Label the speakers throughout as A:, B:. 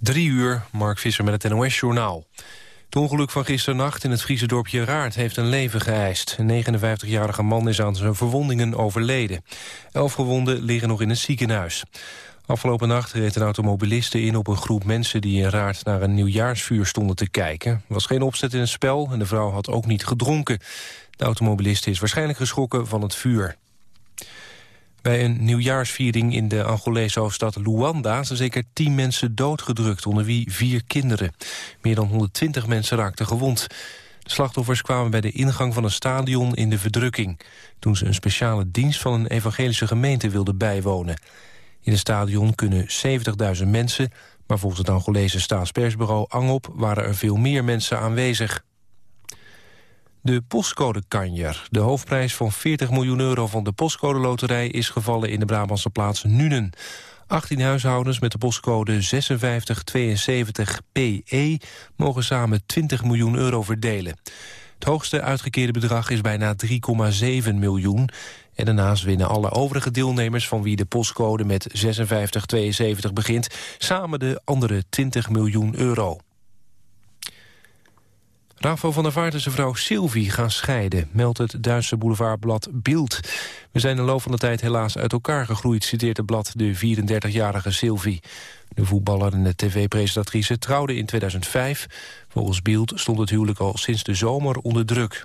A: Drie uur, Mark Visser met het NOS-journaal. Het ongeluk van gisternacht in het Friese dorpje Raart heeft een leven geëist. Een 59-jarige man is aan zijn verwondingen overleden. Elf gewonden liggen nog in het ziekenhuis. Afgelopen nacht reed een automobiliste in op een groep mensen... die in Raart naar een nieuwjaarsvuur stonden te kijken. Er was geen opzet in het spel en de vrouw had ook niet gedronken. De automobiliste is waarschijnlijk geschrokken van het vuur. Bij een nieuwjaarsviering in de Angolese hoofdstad Luanda... zijn zeker tien mensen doodgedrukt, onder wie vier kinderen. Meer dan 120 mensen raakten gewond. De slachtoffers kwamen bij de ingang van een stadion in de verdrukking... toen ze een speciale dienst van een evangelische gemeente wilden bijwonen. In het stadion kunnen 70.000 mensen... maar volgens het Angolese staatspersbureau ANGOP waren er veel meer mensen aanwezig. De postcode Kanjer, de hoofdprijs van 40 miljoen euro van de postcode loterij... is gevallen in de Brabantse plaats Nuenen. 18 huishoudens met de postcode 5672PE mogen samen 20 miljoen euro verdelen. Het hoogste uitgekeerde bedrag is bijna 3,7 miljoen. En daarnaast winnen alle overige deelnemers van wie de postcode met 5672 begint... samen de andere 20 miljoen euro. Rafael van der Vaart en zijn vrouw Sylvie gaan scheiden... meldt het Duitse boulevardblad Bild. We zijn in de loop van de tijd helaas uit elkaar gegroeid... citeert het blad de 34-jarige Sylvie. De voetballer en de tv-presentatrice trouwden in 2005. Volgens Bild stond het huwelijk al sinds de zomer onder druk.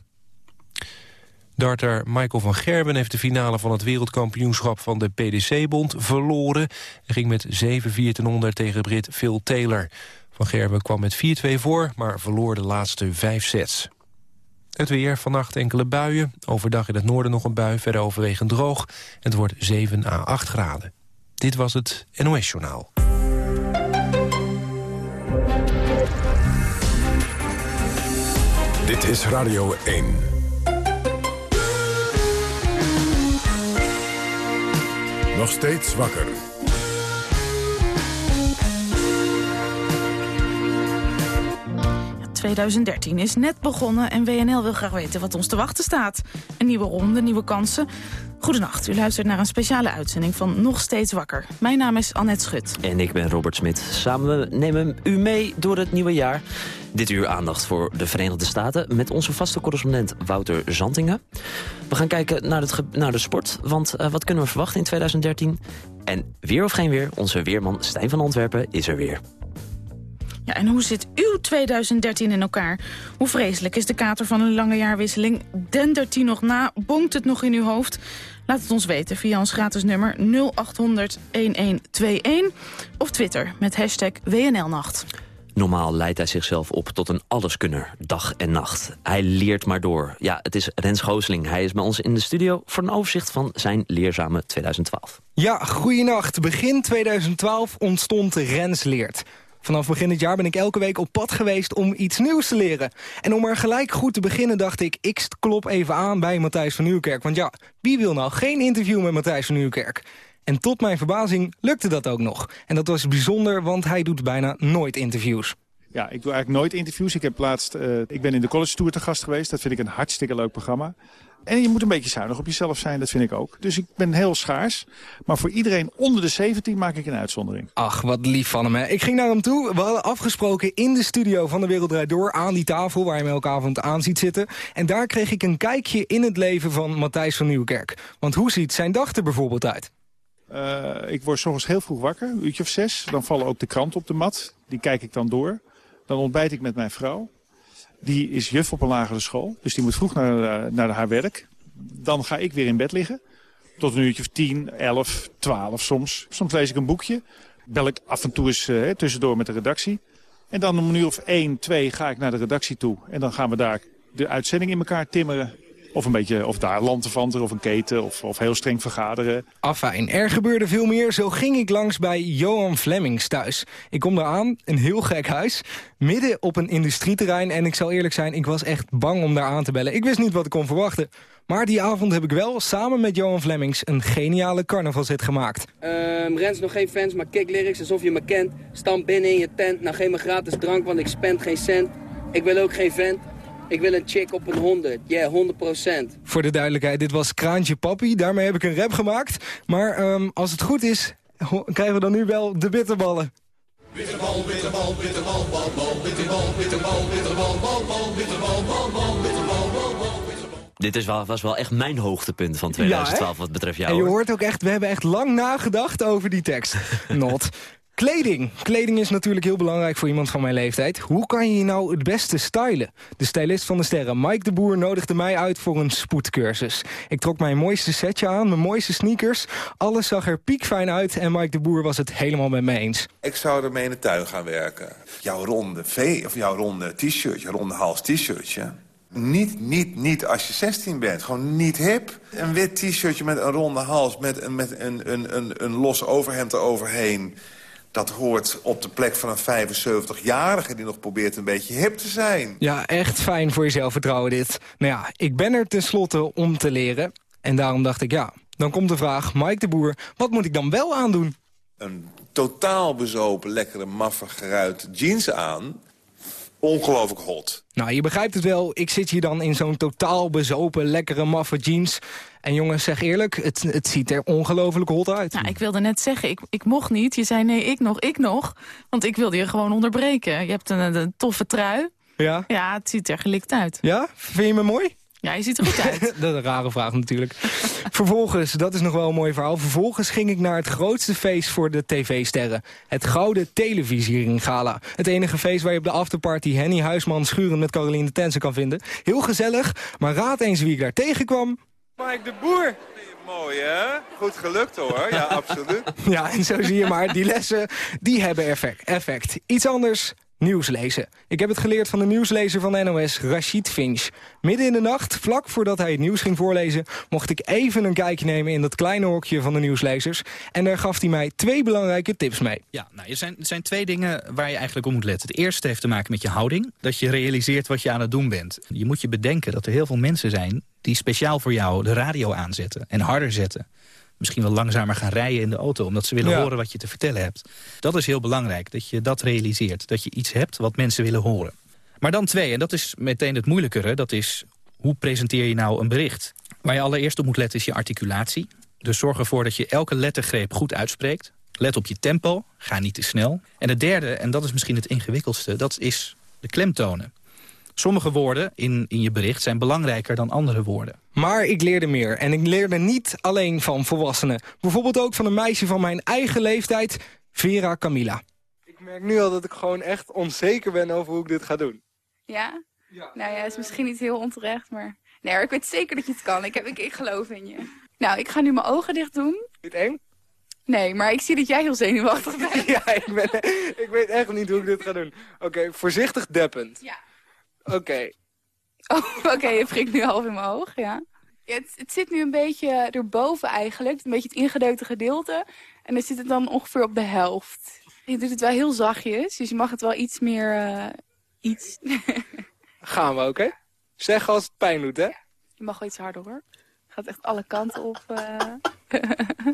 A: Darter Michael van Gerben heeft de finale van het wereldkampioenschap van de PDC-bond verloren. Hij ging met 7-4 ten onder tegen Brit Phil Taylor. Van Gerben kwam met 4-2 voor, maar verloor de laatste vijf sets. Het weer, vannacht enkele buien. Overdag in het noorden nog een bui, verder overwegend droog. Het wordt 7 à 8 graden. Dit was het NOS Journaal.
B: Dit is Radio 1. Nog steeds wakker.
C: 2013 is net begonnen en WNL wil graag weten wat ons te wachten staat. Een nieuwe ronde, nieuwe kansen. Goedenacht, u luistert naar een speciale uitzending van Nog Steeds Wakker. Mijn naam is Annette Schut.
D: En ik ben Robert Smit. Samen nemen u mee door het nieuwe jaar. Dit uur aandacht voor de Verenigde Staten... met onze vaste correspondent Wouter Zantingen. We gaan kijken naar, het naar de sport, want uh, wat kunnen we verwachten in 2013? En weer of geen weer, onze weerman Stijn van Antwerpen is er weer.
C: Ja, en hoe zit uw 2013 in elkaar? Hoe vreselijk is de kater van een lange jaarwisseling? Dendert die nog na? Bonkt het nog in uw hoofd? Laat het ons weten via ons gratis nummer 0800-1121 of Twitter met hashtag WNLnacht.
D: Normaal leidt hij zichzelf op tot een alleskunner, dag en nacht. Hij leert maar door. Ja, het is Rens Gooseling. Hij is bij ons in de studio voor een overzicht van zijn leerzame 2012.
E: Ja, goeienacht. Begin 2012 ontstond Rens Leert. Vanaf begin dit jaar ben ik elke week op pad geweest om iets nieuws te leren. En om er gelijk goed te beginnen dacht ik, ik klop even aan bij Matthijs van Nieuwkerk. Want ja, wie wil nou geen interview met Matthijs van Nieuwkerk? En tot mijn verbazing lukte dat ook nog. En dat was bijzonder, want hij doet bijna nooit interviews.
F: Ja, ik doe eigenlijk nooit interviews. Ik, heb laatst, uh, ik ben in de College Tour te gast geweest. Dat vind ik een hartstikke leuk programma. En je moet een beetje zuinig op jezelf zijn, dat vind ik ook. Dus ik ben heel schaars. Maar voor iedereen onder de 17 maak ik een uitzondering.
E: Ach, wat lief van hem. Hè. Ik ging naar hem toe. We hadden afgesproken in de studio van de Wereld Door... aan die tafel waar je me elke avond aan ziet zitten. En daar kreeg ik een kijkje in het leven van Matthijs van Nieuwkerk. Want hoe ziet zijn dag er bijvoorbeeld uit?
F: Uh, ik word soms heel vroeg wakker, een uurtje of zes. Dan vallen ook de kranten op de mat. Die kijk ik dan door. Dan ontbijt ik met mijn vrouw. Die is juf op een lagere school, dus die moet vroeg naar, eh, naar haar werk. Dan ga ik weer in bed liggen. Tot een uurtje of tien, elf, twaalf soms. Soms lees ik een boekje. Bel ik af en toe eens uh, tussendoor met de redactie. En dan om een uur of één, twee ga ik naar de redactie toe. En dan gaan we daar de uitzending in elkaar timmeren. Of een beetje, of daar lanterfanter of een keten of, of heel streng vergaderen.
E: Afijn, er gebeurde veel meer. Zo ging ik langs bij Johan Flemings thuis. Ik kom daar aan, een heel gek huis, midden op een industrieterrein. En ik zal eerlijk zijn, ik was echt bang om daar aan te bellen. Ik wist niet wat ik kon verwachten. Maar die avond heb ik wel samen met Johan Flemings een geniale carnavalzit gemaakt.
G: Um, Rens nog geen fans, maar kick lyrics alsof je me kent. Stam binnen in je tent, nou geef me gratis drank, want ik spend geen cent. Ik wil ook geen vent. Ik wil een chick op een 100. Ja, yeah, 100%.
E: Voor de duidelijkheid, dit was Kraantje Papi. Daarmee heb ik een rap gemaakt. Maar um, als het goed is, krijgen we dan nu wel de bitterballen. Bitterballen
H: bal, bitterbal, bitterbal, bal, bal, bitterbal, bitterbal, bitterbal, bal, bal, bitterbal, bal, bal, bitterbal, bal, bal, bitterbal.
D: Dit is wel, was wel echt mijn hoogtepunt van 2012 wat betreft jou.
E: En je
D: hoor.
E: hoort ook echt, we hebben echt lang nagedacht over die tekst. Not. Kleding. Kleding is natuurlijk heel belangrijk voor iemand van mijn leeftijd. Hoe kan je je nou het beste stylen? De stylist van de sterren, Mike de Boer, nodigde mij uit voor een spoedcursus. Ik trok mijn mooiste setje aan, mijn mooiste sneakers. Alles zag er piekfijn uit en Mike de Boer was het helemaal met me eens.
I: Ik zou ermee in de tuin gaan werken. Jouw ronde V of jouw ronde t-shirtje, ronde hals t-shirtje. Niet, niet, niet als je 16 bent. Gewoon niet hip. Een wit t-shirtje met een ronde hals, met, een, met een, een, een, een los overhemd eroverheen. Dat hoort op de plek van een 75-jarige die nog probeert een beetje hip te zijn.
E: Ja, echt fijn voor je zelfvertrouwen dit. Nou ja, ik ben er tenslotte om te leren. En daarom dacht ik, ja, dan komt de vraag, Mike de Boer, wat moet ik dan wel aandoen?
I: Een totaal bezopen, lekkere, maffe, geruite jeans aan. Ongelooflijk hot.
E: Nou, je begrijpt het wel. Ik zit hier dan in zo'n totaal bezopen, lekkere, maffe jeans. En jongens, zeg eerlijk, het, het ziet er ongelooflijk hot uit.
C: Nou, ik wilde net zeggen, ik, ik mocht niet. Je zei nee, ik nog, ik nog. Want ik wilde je gewoon onderbreken. Je hebt een, een toffe trui.
E: Ja?
C: Ja, het ziet er gelikt uit.
E: Ja? Vind je me mooi?
C: Ja, je ziet er goed uit.
E: dat is een rare vraag natuurlijk. Vervolgens, dat is nog wel een mooi verhaal. Vervolgens ging ik naar het grootste feest voor de tv-sterren. Het Gouden Televisiering Gala. Het enige feest waar je op de afterparty Henny Huisman schurend met Caroline Tensen kan vinden. Heel gezellig, maar raad eens wie ik daar tegenkwam.
I: Mike de Boer. Mooi, hè? Goed gelukt, hoor. Ja, absoluut.
E: Ja, en zo zie je maar, die lessen, die hebben effect. effect. Iets anders, nieuws lezen. Ik heb het geleerd van de nieuwslezer van NOS, Rashid Finch. Midden in de nacht, vlak voordat hij het nieuws ging voorlezen... mocht ik even een kijkje nemen in dat kleine hokje van de nieuwslezers. En daar gaf hij mij twee belangrijke tips mee.
J: Ja, nou, er, zijn, er zijn twee dingen waar je eigenlijk op moet letten. Het eerste heeft te maken met je houding. Dat je realiseert wat je aan het doen bent. Je moet je bedenken dat er heel veel mensen zijn... die speciaal voor jou de radio aanzetten en harder zetten misschien wel langzamer gaan rijden in de auto... omdat ze willen
E: Ja.
J: horen wat je te vertellen hebt. Dat is heel belangrijk, dat je dat realiseert. Dat je iets hebt wat mensen willen horen. Maar dan twee, en dat is meteen het moeilijkere... dat is, hoe presenteer je nou een bericht? Waar je allereerst op moet letten is je articulatie. Dus zorg ervoor dat je elke lettergreep goed uitspreekt. Let op je tempo, ga niet te snel. En het derde, en dat is misschien het ingewikkeldste... dat is de klemtonen. Sommige woorden in, in je bericht zijn belangrijker dan andere woorden.
E: Maar ik leerde meer. En ik leerde niet alleen van volwassenen. Bijvoorbeeld ook van een meisje van mijn eigen leeftijd, Vera Camilla. Ik merk nu al dat ik gewoon echt onzeker ben over hoe ik dit ga doen.
K: Ja? Nou ja, is misschien niet heel onterecht, maar... Nee, ik weet zeker dat je het kan. Ik, heb, ik, ik geloof in je. Nou, ik ga nu mijn ogen dicht doen.
E: Dit eng?
K: Nee, maar ik zie dat jij heel zenuwachtig bent.
E: Ja, ik, ben, ik weet echt niet hoe ik dit ga doen. Oké, voorzichtig deppend.
K: Ja.
E: Oké.
K: Oh, oké, je prikt nu half in mijn oog, ja. Ja, het, het zit nu een beetje erboven eigenlijk. Een beetje het ingedeukte gedeelte. En dan zit het dan ongeveer op de helft. Je doet het wel heel zachtjes, dus je mag het wel iets meer... eh, iets.
E: Gaan we, oké? Zeg als het pijn doet, hè?
K: je mag wel iets harder hoor. Gaat echt alle kanten op. eh.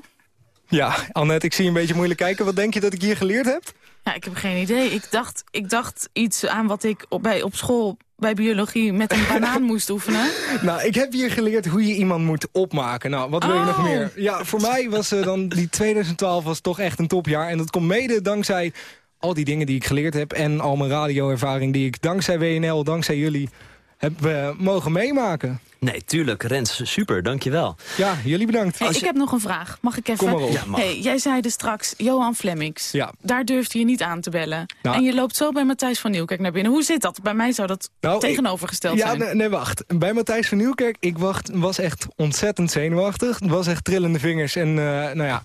E: Ja, Annette, ik zie je een beetje moeilijk kijken. Wat denk je dat ik hier geleerd heb?
C: Ja, ik heb geen idee. Ik dacht, ik dacht iets aan wat ik op, bij, op school bij biologie met een banaan moest oefenen.
E: Nou, ik heb hier geleerd hoe je iemand moet opmaken. Nou, wat wil je nog
C: Oh.
E: meer? Ja, voor mij was eh, dan die 2012 was toch echt een topjaar. En dat komt mede dankzij al die dingen die ik geleerd heb... en al mijn radioervaring die ik dankzij WNL, dankzij jullie... heb eh, mogen meemaken.
D: Nee, tuurlijk. Rens, super, dankjewel.
E: Ja, jullie bedankt.
C: Hey, ik heb nog een vraag. Mag ik even?
E: Kom maar.
D: Ja, mag.
C: Hey, jij zei dus straks Johan Flemmings.
E: Ja.
C: Daar durfde je niet aan te bellen.
E: Nou.
C: en je loopt zo bij Matthijs van Nieuwkerk naar binnen. Hoe zit dat? Bij mij zou dat
E: Nou, ik-
C: tegenovergesteld
E: Ja,
C: zijn.
E: nee, nee, wacht. Bij Matthijs van Nieuwkerk, ik wacht, was echt ontzettend zenuwachtig. Het was echt trillende vingers. En eh, nou ja,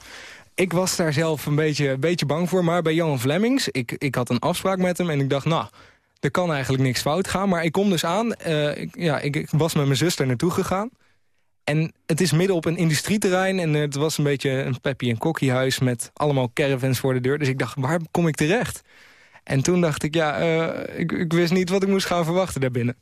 E: ik was daar zelf een beetje, een beetje bang voor. Maar bij Johan Flemmings, ik, ik had een afspraak met hem en ik dacht, nou... Er kan eigenlijk niks fout gaan, maar ik kom dus aan. eh, ik, ja, ik, ik was met mijn zuster naartoe gegaan. En het is midden op een industrieterrein. En het was een beetje een peppy en kokkiehuis met allemaal caravans voor de deur. Dus ik dacht, waar kom ik terecht? En toen dacht ik, ja, eh, ik, ik wist niet wat ik moest gaan verwachten daarbinnen.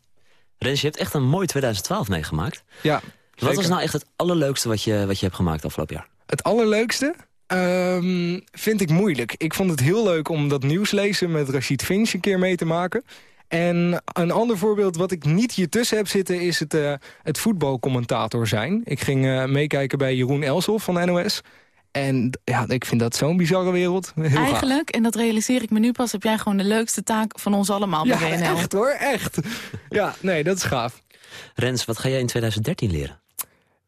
D: Rens, je hebt echt een mooi 2012 meegemaakt.
E: Ja,
D: Wat was nou echt het allerleukste wat je, wat je hebt gemaakt afgelopen jaar?
E: Het allerleukste ehm, vind ik moeilijk. Ik vond het heel leuk om dat nieuws lezen met Rashid Finch een keer mee te maken. En een ander voorbeeld wat ik niet hier tussen heb zitten... is het, eh, het voetbalcommentator zijn. Ik ging eh, meekijken bij Jeroen Elshoff van NOS. En ja, ik vind dat zo'n bizarre wereld. Heel gaaf.
L: Eigenlijk, en dat realiseer ik me nu pas... heb jij gewoon de leukste taak van ons allemaal
E: Ja,
L: bij WNL.
E: echt hoor, echt. Ja, nee, dat is gaaf.
D: Rens, wat ga jij in 2013 leren?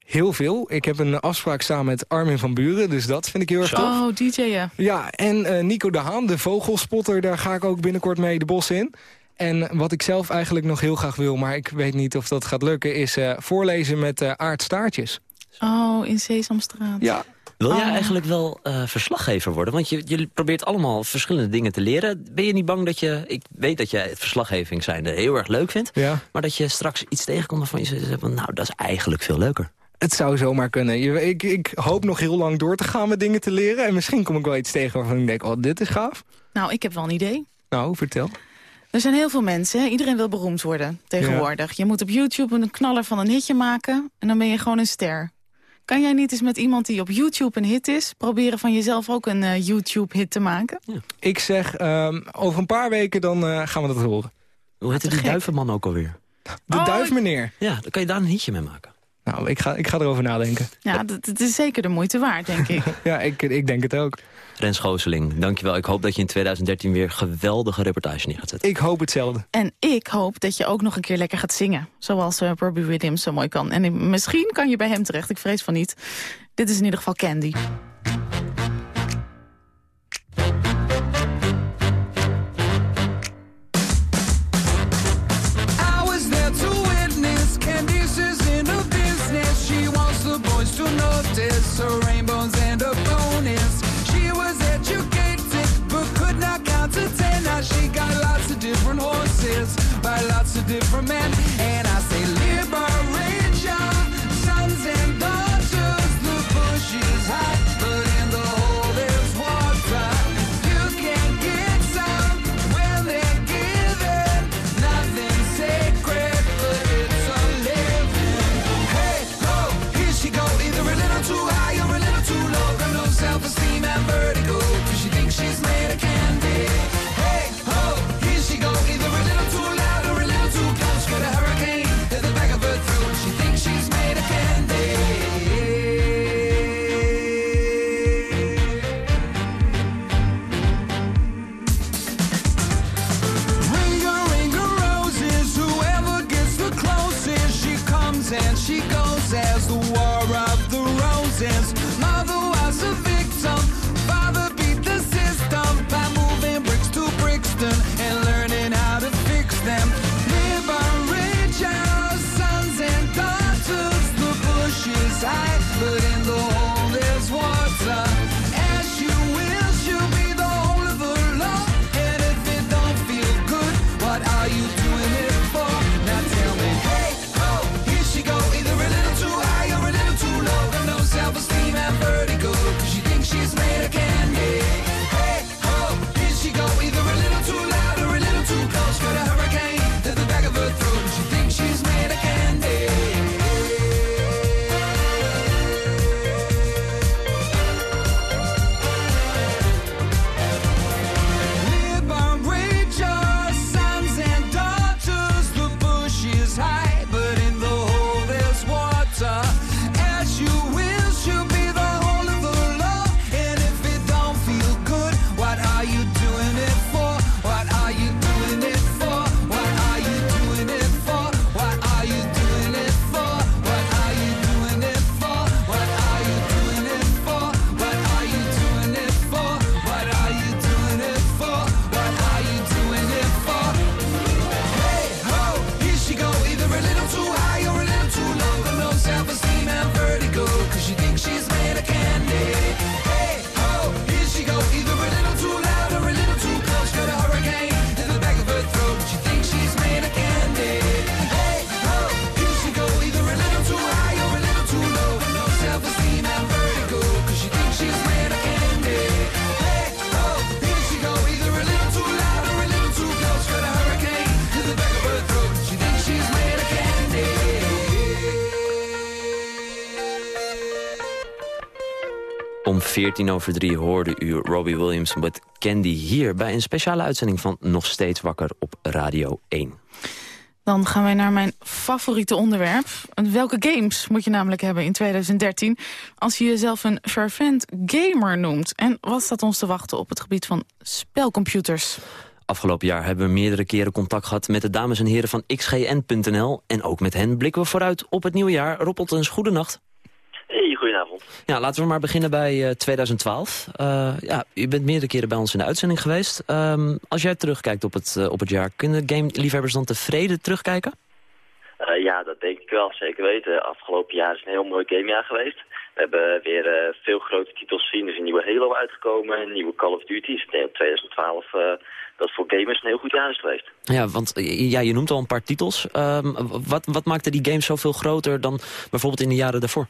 E: Heel veel. Ik heb een afspraak staan met Armin van Buren, dus dat vind ik heel erg tof.
L: Oh, DJ'en.
E: Ja, en eh, Nico de Haan, de vogelspotter, daar ga ik ook binnenkort mee de bos in. En wat ik zelf eigenlijk nog heel graag wil, maar ik weet niet of dat gaat lukken... is eh, voorlezen met eh aardstaartjes.
L: Oh, in Sesamstraat.
E: Ja.
D: Wil jij
L: Oh.
D: eigenlijk wel eh, verslaggever worden? Want je, je probeert allemaal verschillende dingen te leren. Ben je niet bang dat je... Ik weet dat jij het verslaggeving zijnde heel erg leuk vindt.
E: Ja.
D: Maar dat je straks iets tegenkomt waarvan je zegt... van, Nou, dat is eigenlijk veel leuker.
E: Het zou zomaar kunnen. Je, ik, ik hoop nog heel lang door te gaan met dingen te leren. En misschien kom ik wel iets tegen waarvan ik denk, oh, dit is gaaf.
L: Nou, ik heb wel een idee.
E: Nou, vertel.
L: Er zijn heel veel mensen, hè? iedereen wil beroemd worden tegenwoordig. Je moet op YouTube een knaller van een hitje maken en dan ben je gewoon een ster. Kan jij niet eens met iemand die op YouTube een hit is... proberen van jezelf ook een eh, YouTube-hit te maken?
E: Ik zeg, ehm, over een paar weken dan eh, gaan we dat horen.
D: Hoe heette die
L: gek.
D: duivenman ook alweer?
E: De
L: Oh,
E: duifmeneer.
D: Ja, dan kan je daar een hitje mee maken.
E: Nou, ik ga, ik ga erover nadenken.
L: Ja, dat, dat is zeker de moeite waard, denk ik.
E: Ja, ik, ik denk het ook.
D: Rens Gooseling, dankjewel. Ik hoop dat je in 2013 weer geweldige reportage neer gaat zetten.
E: Ik hoop hetzelfde.
L: En ik hoop dat je ook nog een keer lekker gaat zingen. Zoals eh, Robbie Williams zo mooi kan. En misschien kan je bij hem terecht, ik vrees van niet. Dit is in ieder geval Candy.
D: 14 over 3 hoorde u Robbie Williams met Candy hier... bij een speciale uitzending van Nog Steeds Wakker op Radio 1.
C: Dan gaan wij naar mijn favoriete onderwerp. Welke games moet je namelijk hebben in 2013... als je jezelf een fervent gamer noemt? En wat staat ons te wachten op het gebied van spelcomputers?
D: Afgelopen jaar hebben we meerdere keren contact gehad met de dames en heren van xgn.nl. En ook met hen blikken we vooruit op het nieuwe jaar. Rob Ottens, goedenacht.
M: Goedenavond.
D: Ja, laten we maar beginnen bij eh, 2012. Eh, ja, u bent meerdere keren bij ons in de uitzending geweest. Ehm, als jij terugkijkt op het, eh, op het jaar, kunnen game-liefhebbers dan tevreden terugkijken?
M: Eh, ja, dat denk ik wel, zeker weten. Afgelopen jaar is een heel mooi gamejaar geweest. We hebben weer eh, veel grote titels gezien. Er is een nieuwe Halo uitgekomen, een nieuwe Call of Duty. Dat 2012 eh, dat voor gamers een heel goed jaar is geweest.
D: Ja, want eh, ja, je noemt al een paar titels. Ehm, wat, wat maakte die games zoveel groter dan bijvoorbeeld in de jaren daarvoor?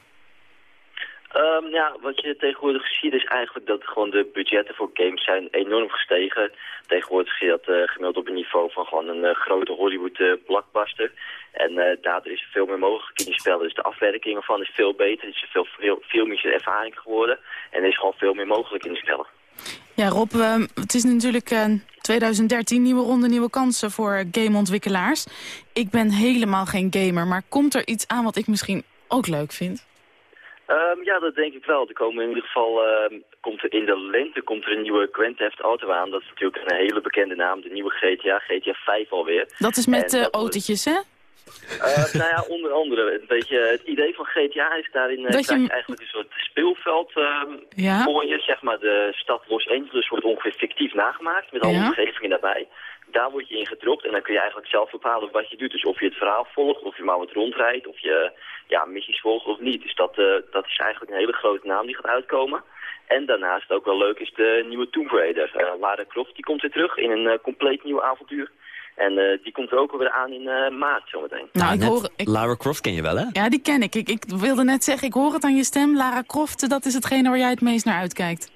M: Ehm, ja, wat je tegenwoordig ziet is eigenlijk dat gewoon de budgetten voor games zijn enorm gestegen. Tegenwoordig zie je dat eh, gemiddeld op een niveau van gewoon een eh, grote Hollywood eh, blockbuster. En daardoor is er veel meer mogelijk in die spellen. Dus de afwerking ervan is veel beter. Het is veel, veel, meer ervaring geworden. En er is gewoon veel meer mogelijk in die spellen.
C: Ja, Rob, eh, het is natuurlijk eh, 2013, nieuwe ronde, nieuwe kansen voor gameontwikkelaars. Ik ben helemaal geen gamer, maar komt er iets aan wat ik misschien ook leuk vind?
M: Ehm, ja, dat denk ik wel. Er komen in ieder geval ehm, komt er in de lente komt er een nieuwe Grand Theft Auto aan. Dat is natuurlijk een hele bekende naam, de nieuwe GTA, GTA 5 alweer.
C: Dat is met uh, autootjes, hè?
M: Eh, nou ja, onder andere. Een beetje, het idee van GTA is daarin eh,
C: Dat je
M: eigenlijk een soort speelveld ehm,
C: Ja.
M: voor je. Zeg maar, de stad Los Angeles wordt ongeveer fictief nagemaakt met alle
C: Ja.
M: omgevingen daarbij. Daar word je in gedropt en dan kun je eigenlijk zelf bepalen wat je doet. Dus of je het verhaal volgt, of je maar wat rondrijdt, of je ja, missies volgt of niet. Dus dat, eh, dat is eigenlijk een hele grote naam die gaat uitkomen. En daarnaast ook wel leuk is de nieuwe Tomb Raider. Eh, Lara Croft die komt weer terug in een eh, compleet nieuw avontuur. En eh, die komt er ook alweer aan in eh, maart zometeen.
C: Nou, ik
D: net
C: hoor, ik,
D: Lara Croft ken je wel, hè?
C: ja, die ken ik. ik. Ik wilde net zeggen, ik hoor het aan je stem. Lara Croft, dat is hetgene waar jij het meest naar uitkijkt.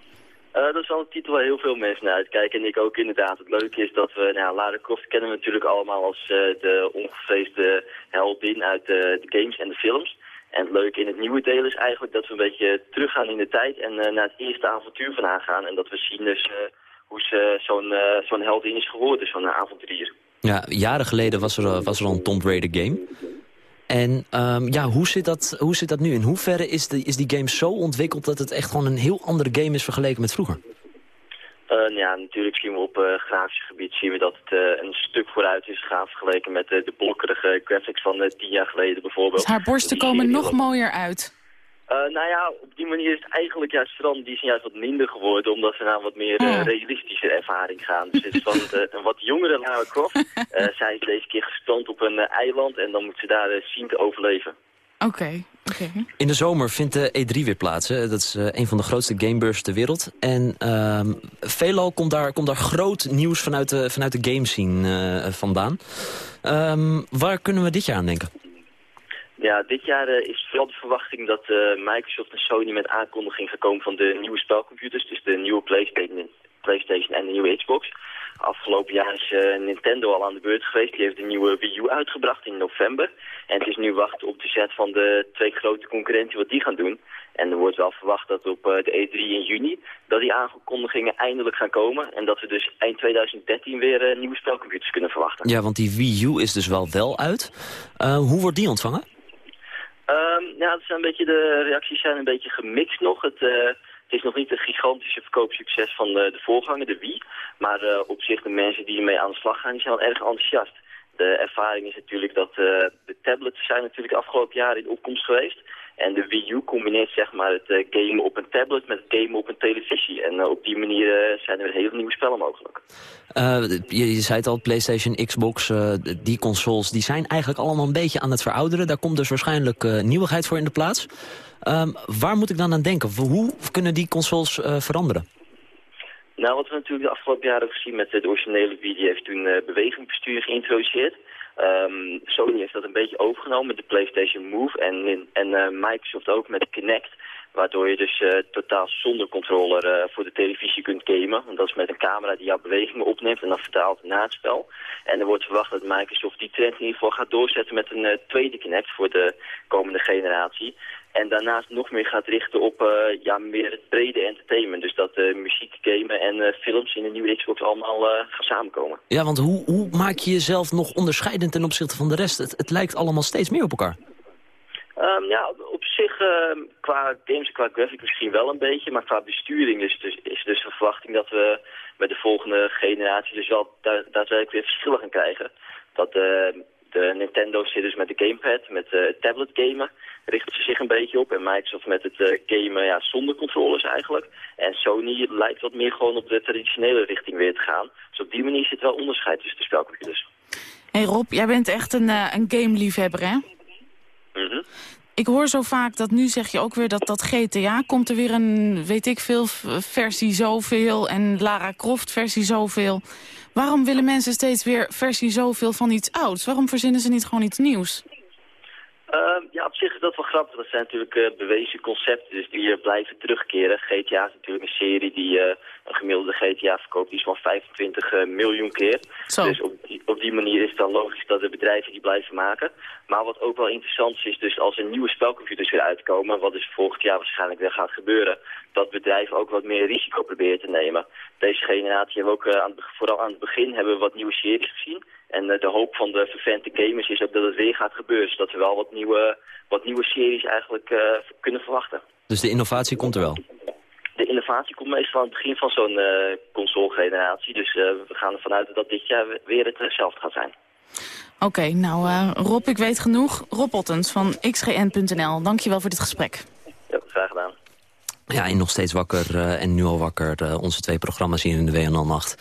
M: Dat is een titel waar heel veel mensen naar uitkijken. En ik ook inderdaad. Het leuke is dat we, nou, Lara Croft kennen we natuurlijk allemaal als eh, de ongevreesde heldin uit eh, de games en de films. En het leuke in het nieuwe deel is eigenlijk dat we een beetje teruggaan in de tijd en eh, naar het eerste avontuur van haar gaan. En dat we zien dus hoe ze zo'n zo'n heldin is geworden, zo'n avonturier.
D: Ja, jaren geleden was er, was er al een Tomb Raider game. En ehm, ja, hoe zit, dat, hoe zit dat nu? In hoeverre is, de, is die game zo ontwikkeld dat het echt gewoon een heel andere game is vergeleken met vroeger?
M: Eh, ja, natuurlijk zien we op eh grafisch gebied zien we dat het eh, een stuk vooruit is gegaan vergeleken met eh, de blokkerige graphics van eh, tien jaar geleden bijvoorbeeld.
C: Dus haar borsten komen nog mooier uit.
M: Eh, nou ja, op die manier is het eigenlijk juist veranderd. Die zijn juist wat minder geworden, omdat ze naar een wat meer eh, realistische ervaring gaan. Dus het is van de, een wat jongere Lara Croft. Eh, zij is deze keer gestrand op een eh, eiland en dan moet ze daar eh, zien te overleven.
C: Oké, oké.
D: In de zomer vindt de E3 weer plaats. Hè? Dat is eh, een van de grootste gamebeurzen ter wereld. En ehm, veelal komt daar, komt daar groot nieuws vanuit de, vanuit de gamescene eh vandaan. Ehm, waar kunnen we dit jaar aan denken?
M: Ja, dit jaar eh, is vooral de verwachting dat eh, Microsoft en Sony met aankondiging gaan komen van de nieuwe spelcomputers. Dus de nieuwe PlayStation, PlayStation en de nieuwe Xbox. Afgelopen jaar is eh, Nintendo al aan de beurt geweest. Die heeft de nieuwe Wii U uitgebracht in november. En het is nu wachten op de set van de twee grote concurrenten wat die gaan doen. En er wordt wel verwacht dat op de E3 in juni dat die aankondigingen eindelijk gaan komen. En dat we dus eind 2013 weer nieuwe spelcomputers kunnen verwachten.
D: Ja, want die Wii U is dus wel wel uit. Hoe wordt die ontvangen?
M: Ehm, ja, het zijn een beetje, de reacties zijn een beetje gemixt nog. Het, eh, het is nog niet een gigantische verkoopsucces van de, de voorganger, de Wii. Maar eh, op zich de mensen die ermee aan de slag gaan, die zijn wel erg enthousiast. De ervaring is natuurlijk dat eh, de tablets zijn natuurlijk afgelopen jaren in opkomst geweest. En de Wii U combineert zeg maar het eh, gamen op een tablet met het gamen op een televisie. En eh, op die manier eh, zijn er weer hele nieuwe spellen mogelijk.
D: Je, je zei het al, PlayStation, Xbox, die consoles... die zijn eigenlijk allemaal een beetje aan het verouderen. Daar komt dus waarschijnlijk nieuwigheid voor in de plaats. Ehm, waar moet ik dan aan denken? Hoe kunnen die consoles veranderen?
M: Nou, wat we natuurlijk de afgelopen jaren hebben gezien met de originele Wii, die heeft toen uh, bewegingbestuur geïntroduceerd. Um, Sony heeft dat een beetje overgenomen met de PlayStation Move en, en uh, Microsoft ook met Kinect. Waardoor je dus uh, totaal zonder controller uh, voor de televisie kunt gamen. Want dat is met een camera die jouw bewegingen opneemt en dan vertaalt naar het spel. En er wordt verwacht dat Microsoft die trend in ieder geval gaat doorzetten met een tweede Kinect voor de komende generatie. En daarnaast nog meer gaat richten op eh, ja, meer het brede entertainment. Dus dat eh, muziek, gamen en eh, films in de nieuwe Xbox allemaal gaan samenkomen.
D: Ja, want hoe, hoe maak je jezelf nog onderscheidend ten opzichte van de rest? Het, het lijkt allemaal steeds meer op elkaar.
M: Ehm, ja, op zich ehm, qua games en qua graphics misschien wel een beetje, maar qua besturing is, dus, is dus de verwachting dat we met de volgende generatie dus wel da daadwerkelijk weer verschillen gaan krijgen. Dat eh, de Nintendo zit dus met de gamepad, met eh, tablet gamen, richten ze zich een beetje op. En Microsoft met het eh, gamen ja, zonder controllers eigenlijk. En Sony lijkt wat meer gewoon op de traditionele richting weer te gaan. Dus op die manier zit wel onderscheid tussen de spelcomputers.
C: Hey Rob, jij bent echt een, eh, een game-liefhebber, hè?
M: Mhm.
C: Ik hoor zo vaak dat nu zeg je ook weer dat dat GTA komt er weer een, weet ik veel, versie zoveel en Lara Croft versie zoveel. Waarom willen mensen steeds weer versie zoveel van iets ouds? Waarom verzinnen ze niet gewoon iets nieuws?
M: Ehm, ja, op zich is dat wel grappig. Dat zijn natuurlijk eh, bewezen concepten, dus die eh, blijven terugkeren. GTA is natuurlijk een serie die eh, een gemiddelde GTA verkoopt iets van 25 eh, miljoen keer.
C: Zo.
M: Dus op die, op die manier is het dan logisch dat de bedrijven die blijven maken. Maar wat ook wel interessant is, is dus als er nieuwe spelcomputers weer uitkomen, wat dus volgend jaar waarschijnlijk weer gaat gebeuren, dat bedrijven ook wat meer risico proberen te nemen. Deze generatie hebben we ook aan vooral aan het begin hebben we wat nieuwe series gezien. En eh, de hoop van de vervente gamers is ook dat het weer gaat gebeuren. Zodat we wel wat nieuwe, wat nieuwe series eigenlijk eh, kunnen verwachten.
D: Dus de innovatie komt er wel.
M: De innovatie komt meestal aan het begin van zo'n eh console-generatie. Dus eh, we gaan ervan uit dat dit jaar weer hetzelfde gaat zijn.
C: Oké, nou eh, Rob, ik weet genoeg. Rob Ottens van xgn.nl, dankjewel voor dit gesprek.
M: Ja, graag gedaan.
D: Ja, en nog steeds wakker eh, en nu al wakker. eh, onze twee programma's hier in de WNL-nacht.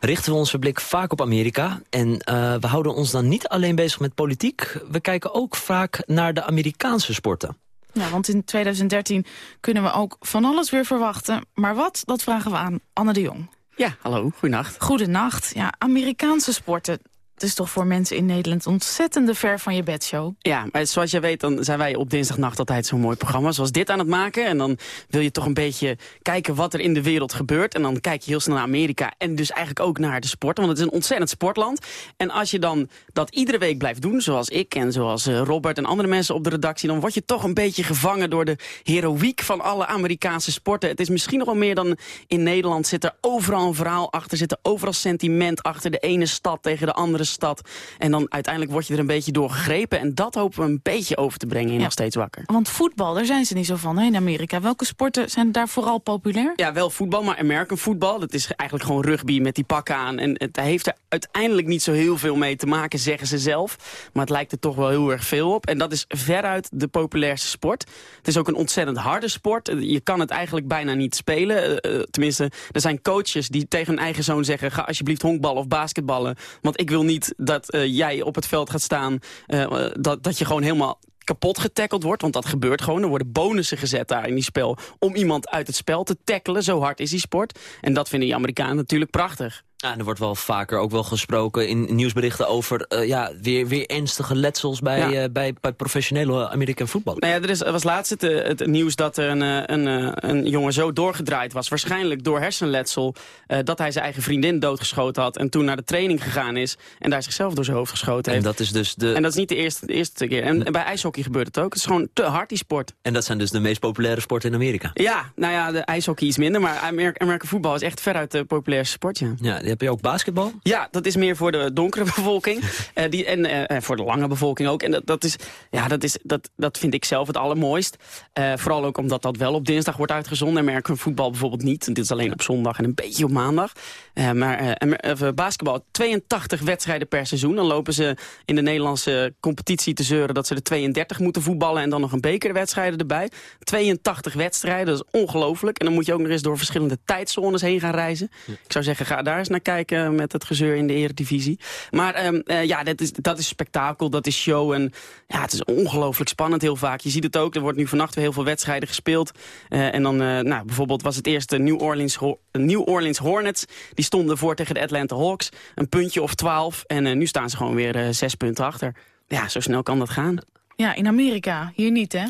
D: Richten we onze blik vaak op Amerika. En eh, we houden ons dan niet alleen bezig met politiek. We kijken ook vaak naar de Amerikaanse sporten.
C: Ja, want in 2013 kunnen we ook van alles weer verwachten. Maar wat, dat vragen we aan Anne de Jong.
N: Ja, hallo, goedenacht.
C: Goedenacht. Ja, Amerikaanse sporten. Het is toch voor mensen in Nederland ontzettende ver van je bedshow.
N: Ja, maar zoals jij weet, dan zijn wij op dinsdagnacht altijd zo'n mooi programma zoals dit aan het maken. En dan wil je toch een beetje kijken wat er in de wereld gebeurt. En dan kijk je heel snel naar Amerika en dus eigenlijk ook naar de sport. Want het is een ontzettend sportland. En als je dan dat iedere week blijft doen, zoals ik en zoals eh, Robert en andere mensen op de redactie... dan word je toch een beetje gevangen door de heroïek van alle Amerikaanse sporten. Het is misschien nog wel meer dan in Nederland. Zit er overal een verhaal achter, zit er overal sentiment achter. De ene stad tegen de andere stad. En dan uiteindelijk word je er een beetje door gegrepen. En dat hopen we een beetje over te brengen in Nog Steeds Wakker.
C: Want voetbal, daar zijn ze niet zo van hè, in Amerika. Welke sporten zijn daar vooral populair?
N: Ja, wel voetbal, maar American voetbal. Dat is eigenlijk gewoon rugby met die pakken aan. En het heeft er uiteindelijk niet zo heel veel mee te maken, zeggen ze zelf. Maar het lijkt er toch wel heel erg veel op. En dat is veruit de populairste sport. Het is ook een ontzettend harde sport. Je kan het eigenlijk bijna niet spelen. Eh, eh, tenminste, er zijn coaches die tegen hun eigen zoon zeggen... ga alsjeblieft honkballen of basketballen. Want ik wil niet dat eh, jij op het veld gaat staan... eh, dat, dat je gewoon helemaal kapot getackeld wordt. Want dat gebeurt gewoon. Er worden bonussen gezet daar in die spel... om iemand uit het spel te tackelen. Zo hard is die sport. En dat vinden die Amerikanen natuurlijk prachtig.
D: Ja, en er wordt wel vaker ook wel gesproken in nieuwsberichten over eh, ja, weer, weer ernstige letsels bij,
N: Ja.
D: eh, bij, bij professionele American voetbal.
N: Nou ja, er, is, was laatst het, eh, het nieuws dat er een, een, een jongen zo doorgedraaid was. Waarschijnlijk door hersenletsel. dat hij zijn eigen vriendin doodgeschoten had. En toen naar de training gegaan is. En daar zichzelf door zijn hoofd geschoten
D: En
N: heeft.
D: dat is dus de...
N: En dat is niet de eerste, de eerste keer. En, en bij ijshockey gebeurt het ook. Het is gewoon te hard, die sport.
D: En dat zijn dus de meest populaire sporten in Amerika.
N: Ja, nou ja, de ijshockey is minder. Maar Amer American voetbal is echt veruit de populairste sport, ja.
D: Ja, heb je ook basketbal?
N: Ja, dat is meer voor de donkere bevolking. Eh, die, en eh, eh, voor de lange bevolking ook. En dat, dat, is, ja, dat, is, dat, dat vind ik zelf het allermooist. Eh, vooral ook omdat dat wel op dinsdag wordt uitgezonden. En merken voetbal bijvoorbeeld niet. Dit is alleen op zondag en een beetje op maandag. Maar basketbal, 82 wedstrijden per seizoen. Dan lopen ze in de Nederlandse competitie te zeuren... dat ze er 32 moeten voetballen en dan nog een bekerwedstrijden erbij. 82 wedstrijden, dat is ongelooflijk. En dan moet je ook nog eens door verschillende tijdzones heen gaan reizen. Ik zou zeggen, ga daar eens naar kijken met het gezeur in de eredivisie. Maar ehm, eh, ja, dat is, dat is spektakel, dat is show. En ja, het is ongelooflijk spannend heel vaak. Je ziet het ook, er wordt nu vannacht weer heel veel wedstrijden gespeeld. Eh, en dan, eh, nou, bijvoorbeeld was het eerste New Orleans, New Orleans Hornets. Die stonden voor tegen de Atlanta Hawks. Een puntje of 12. En nu staan ze gewoon weer zes punten achter. Ja, zo snel kan dat gaan.
C: Ja, in Amerika. Hier niet, hè?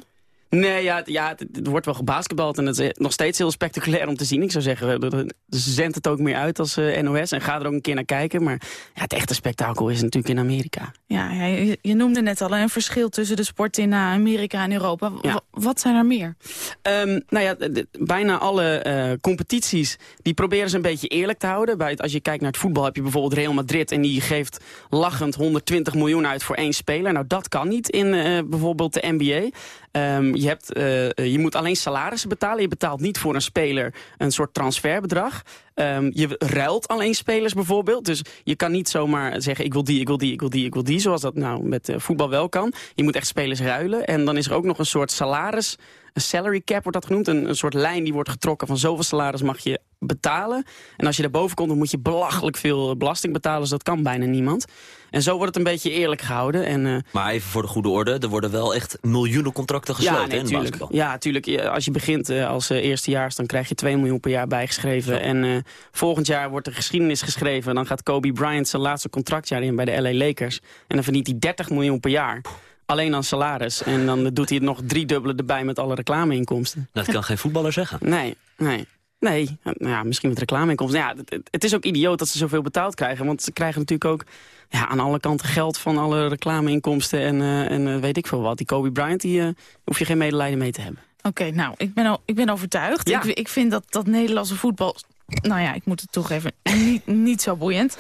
N: Nee, ja, het- ja het, het wordt wel gebasketbald en het is nog steeds heel spectaculair om te zien. Ik zou zeggen, de- ze zendt het ook meer uit als eh, NOS en ga er ook een keer naar kijken. Maar ja, het echte spektakel is natuurlijk in Amerika.
C: Ja, ja, je, je noemde net al een verschil tussen de sport in eh, Amerika en Europa. W-
N: Ja.
C: Wat zijn er meer?
N: Ehm, nou ja, de- bijna alle eh, competities die proberen ze een beetje eerlijk te houden. Bij, het- als je kijkt naar het voetbal heb je bijvoorbeeld Real Madrid... en die geeft lachend 120 miljoen uit voor één speler. Nou, dat kan niet in eh, bijvoorbeeld de NBA. Ehm, je, hebt, eh, je moet alleen salarissen betalen. Je betaalt niet voor een speler een soort transferbedrag. Ehm, je ruilt alleen spelers bijvoorbeeld. Dus je kan niet zomaar zeggen ik wil die, ik wil die, ik wil die, ik wil die. Zoals dat nou met eh, voetbal wel kan. Je moet echt spelers ruilen. En dan is er ook nog een soort salaris... Een salary cap wordt dat genoemd. Een, een soort lijn die wordt getrokken van zoveel salaris mag je betalen. En als je daarboven komt, dan moet je belachelijk veel belasting betalen. Dus dat kan bijna niemand. En zo wordt het een beetje eerlijk gehouden. En, eh,
D: Maar even voor de goede orde, er worden wel echt miljoenen contracten gesloten
N: ja, nee,
D: in
N: tuurlijk.
D: basketbal.
N: Ja, tuurlijk. Ja, Als je begint eh, als eh, eerstejaars, dan krijg je 2 miljoen per jaar bijgeschreven. En eh, volgend jaar wordt er geschiedenis geschreven. Dan gaat Kobe Bryant zijn laatste contractjaar in bij de LA Lakers. En dan verdient hij 30 miljoen per jaar. Alleen aan salaris. En dan doet hij het nog driedubbele erbij met alle reclameinkomsten.
D: Dat kan geen voetballer zeggen.
N: Nee, nee. Nee, nou ja, misschien met reclameinkomsten. Ja, het, het- is ook idioot dat ze zoveel betaald krijgen. Want ze krijgen natuurlijk ook ja, aan alle kanten geld van alle reclameinkomsten. En, eh, en eh, weet ik veel wat. Die Kobe Bryant, die eh, hoef je geen medelijden mee te hebben.
C: Oké, nou, ik ben, al, ik ben overtuigd.
N: Ja.
C: Ik, ik vind dat, dat Nederlandse voetbal... Nou ja, ik moet het toegeven, niet, niet zo boeiend.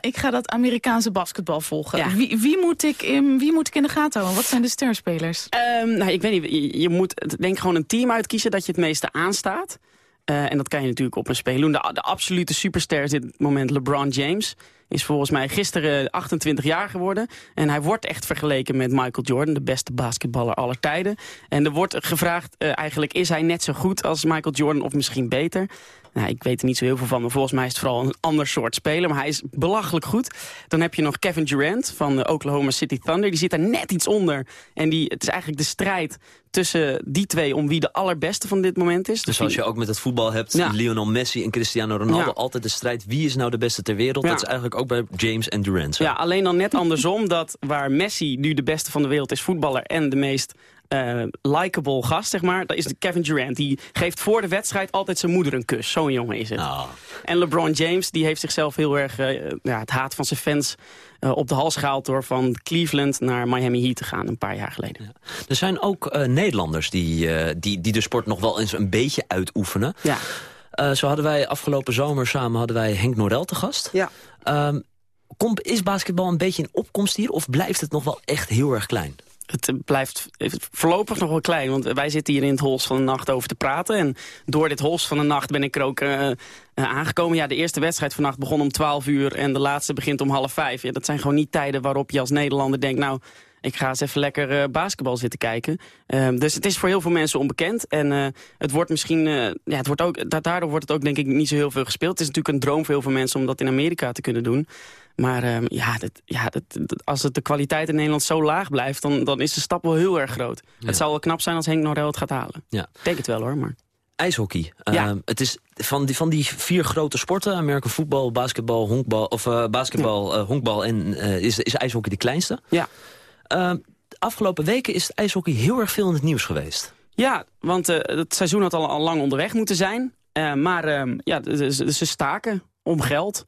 C: Ik ga dat Amerikaanse basketbal volgen.
N: Ja.
C: Wie, wie, moet ik in, wie moet ik in de gaten houden? Wat zijn de sterspelers?
N: Ehm, nou, ik weet niet, je, je moet denk gewoon een team uitkiezen dat je het meeste aanstaat. Eh, en dat kan je natuurlijk op een speler doen. De, de absolute superster is dit moment LeBron James. Is volgens mij gisteren 28 jaar geworden. En hij wordt echt vergeleken met Michael Jordan, de beste basketballer aller tijden. En er wordt gevraagd, eh, eigenlijk is hij net zo goed als Michael Jordan of misschien beter. Nou, ik weet er niet zo heel veel van, maar volgens mij is het vooral een ander soort speler. Maar hij is belachelijk goed. Dan heb je nog Kevin Durant van de Oklahoma City Thunder. Die zit er net iets onder. En die, het is eigenlijk de strijd tussen die twee om wie de allerbeste van dit moment is.
D: Dus als je ook met het voetbal hebt,
N: Ja.
D: Lionel Messi en Cristiano Ronaldo...
N: Ja.
D: altijd de strijd, wie is nou de beste ter wereld?
N: Ja.
D: Dat is eigenlijk ook bij James en Durant zo.
N: Ja, alleen dan net andersom. Dat waar Messi nu de beste van de wereld is, voetballer en de meest eh likable gast, zeg maar. Dat is Kevin Durant. Die geeft voor de wedstrijd altijd zijn moeder een kus. Zo'n jongen is het.
D: Ah.
N: En LeBron James, die heeft zichzelf heel erg eh, ja, het haat van zijn fans eh, op de hals gehaald... door van Cleveland naar Miami Heat te gaan een paar jaar geleden.
D: Er zijn ook Nederlanders die, die, die de sport nog wel eens een beetje uitoefenen.
N: Ja.
D: Zo hadden wij afgelopen zomer samen hadden wij Henk Norel te gast.
N: Ja.
D: Komt, is basketbal een beetje in opkomst hier of blijft het nog wel echt heel erg klein?
N: Het blijft voorlopig nog wel klein, want wij zitten hier in het Hols van de Nacht over te praten. En door dit Hols van de Nacht ben ik er ook eh, eh, aangekomen. Ja, de eerste wedstrijd vannacht begon om 12 uur en de laatste begint om half vijf. Ja, dat zijn gewoon niet tijden waarop je als Nederlander denkt... nou, ik ga eens even lekker eh, basketbal zitten kijken. Ehm, dus het is voor heel veel mensen onbekend. En eh, het wordt misschien, eh, ja, het wordt ook, da- daardoor wordt het ook denk ik niet zo heel veel gespeeld. Het is natuurlijk een droom voor heel veel mensen om dat in Amerika te kunnen doen. Maar ehm, ja, dat, ja dat, dat- als het de kwaliteit in Nederland zo laag blijft... dan, dan is de stap wel heel erg groot. Het zou wel knap zijn als Henk Norel het gaat halen.
D: Ja.
N: Ik denk het wel hoor, maar...
D: IJshockey.
N: Ja.
D: Ehm, het is van die, van die vier grote sporten, Amerika voetbal, basketbal, honkbal, of basketbal, honkbal en is, is ijshockey de kleinste.
N: Ja.
D: Ehm, de afgelopen weken is het ijshockey heel erg veel in het nieuws geweest.
N: Ja, want eh, het seizoen had al, al lang onderweg moeten zijn. Eh, maar ehm, ja, ze- staken om geld.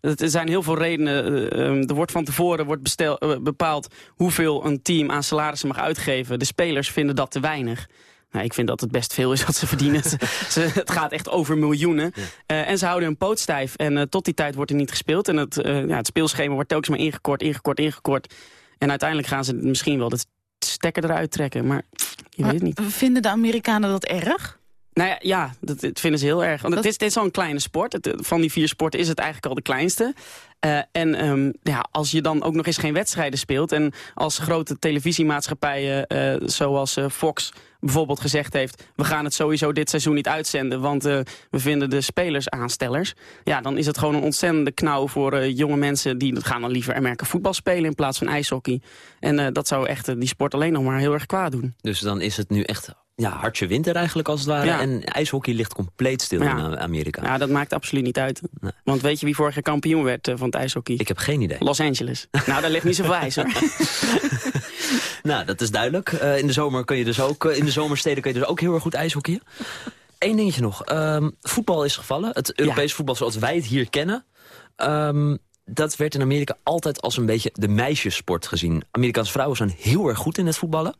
N: Er zijn heel veel redenen. eh, ehm, er wordt van tevoren wordt bestel, bepaald hoeveel een team aan salarissen mag uitgeven. De spelers vinden dat te weinig. Nou, ik vind dat het best veel is wat ze verdienen. Ze- het gaat echt over miljoenen. En ze houden hun poot stijf. En tot die tijd wordt er niet gespeeld. En het, ja, het speelschema wordt telkens maar ingekort, ingekort, ingekort. En uiteindelijk gaan ze misschien wel de stekker eruit trekken. Maar je weet het niet.
C: Vinden de Amerikanen dat erg?
N: Nou ja, ja dat, dat vinden ze heel erg. Want het is, dit is al een kleine sport. Het, van die vier sporten is het eigenlijk al de kleinste. Eh, en ehm, ja, als je dan ook nog eens geen wedstrijden speelt... en als grote televisiemaatschappijen eh, zoals eh, Fox bijvoorbeeld gezegd heeft... we gaan het sowieso dit seizoen niet uitzenden... want we vinden de spelers aanstellers. Ja, dan is het gewoon een ontzettende knauw voor jonge mensen... die gaan dan liever Amerika voetbal spelen in plaats van ijshockey. En dat zou echt die sport alleen nog maar heel erg kwaad doen.
D: Dus dan is het nu echt ja, hartje winter eigenlijk als het ware.
N: Ja.
D: En ijshockey ligt compleet stil
N: Ja.
D: in eh, Amerika.
N: Ja, dat maakt absoluut niet uit. Want weet je wie vorig jaar kampioen werd eh, van het ijshockey?
D: Ik heb geen idee.
N: Los Angeles. nou, daar ligt niet zoveel ijs hoor.
D: Nou, dat is duidelijk. Eh, in de zomer kun je dus ook, in de zomersteden kun je dus ook heel erg goed ijshockeyen. Eén dingetje nog. Ehm, voetbal is gevallen. Het Europees voetbal zoals wij het hier kennen. Ehm, dat werd in Amerika altijd als een beetje de meisjessport gezien. Amerikaanse vrouwen zijn heel erg goed in het voetballen.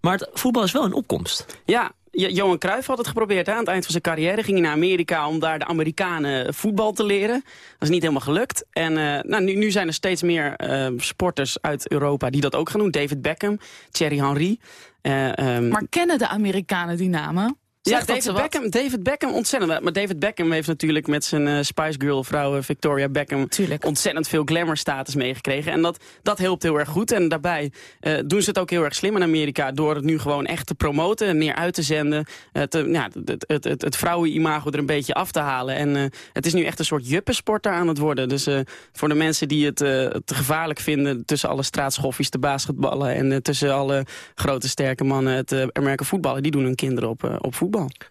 D: Maar het voetbal is wel in opkomst.
N: Ja, Jo- Johan Cruijff had het geprobeerd hè? aan het eind van zijn carrière. Ging hij naar Amerika om daar de Amerikanen voetbal te leren. Dat is niet helemaal gelukt. En eh, nou, nu, nu zijn er steeds meer eh, sporters uit Europa die dat ook gaan doen. David Beckham, Thierry Henry. Eh, ehm,
C: Maar kennen de Amerikanen die namen?
N: Ja, David? Beckham, David Beckham ontzettend. Maar David Beckham heeft natuurlijk met zijn eh, Spice Girl vrouw eh, Victoria Beckham ontzettend veel glamour status meegekregen. En dat, dat helpt heel erg goed. En daarbij eh, doen ze het ook heel erg slim in Amerika door het nu gewoon echt te promoten en meer uit te zenden. te, ja, het, het, het, het vrouwenimago er een beetje af te halen. En het is nu echt een soort juppensport daar aan het worden. Dus voor de mensen die het te gevaarlijk vinden tussen alle straatschoffies te basketballen en tussen alle grote sterke mannen het merken voetballen, die doen hun kinderen op, op voetbal.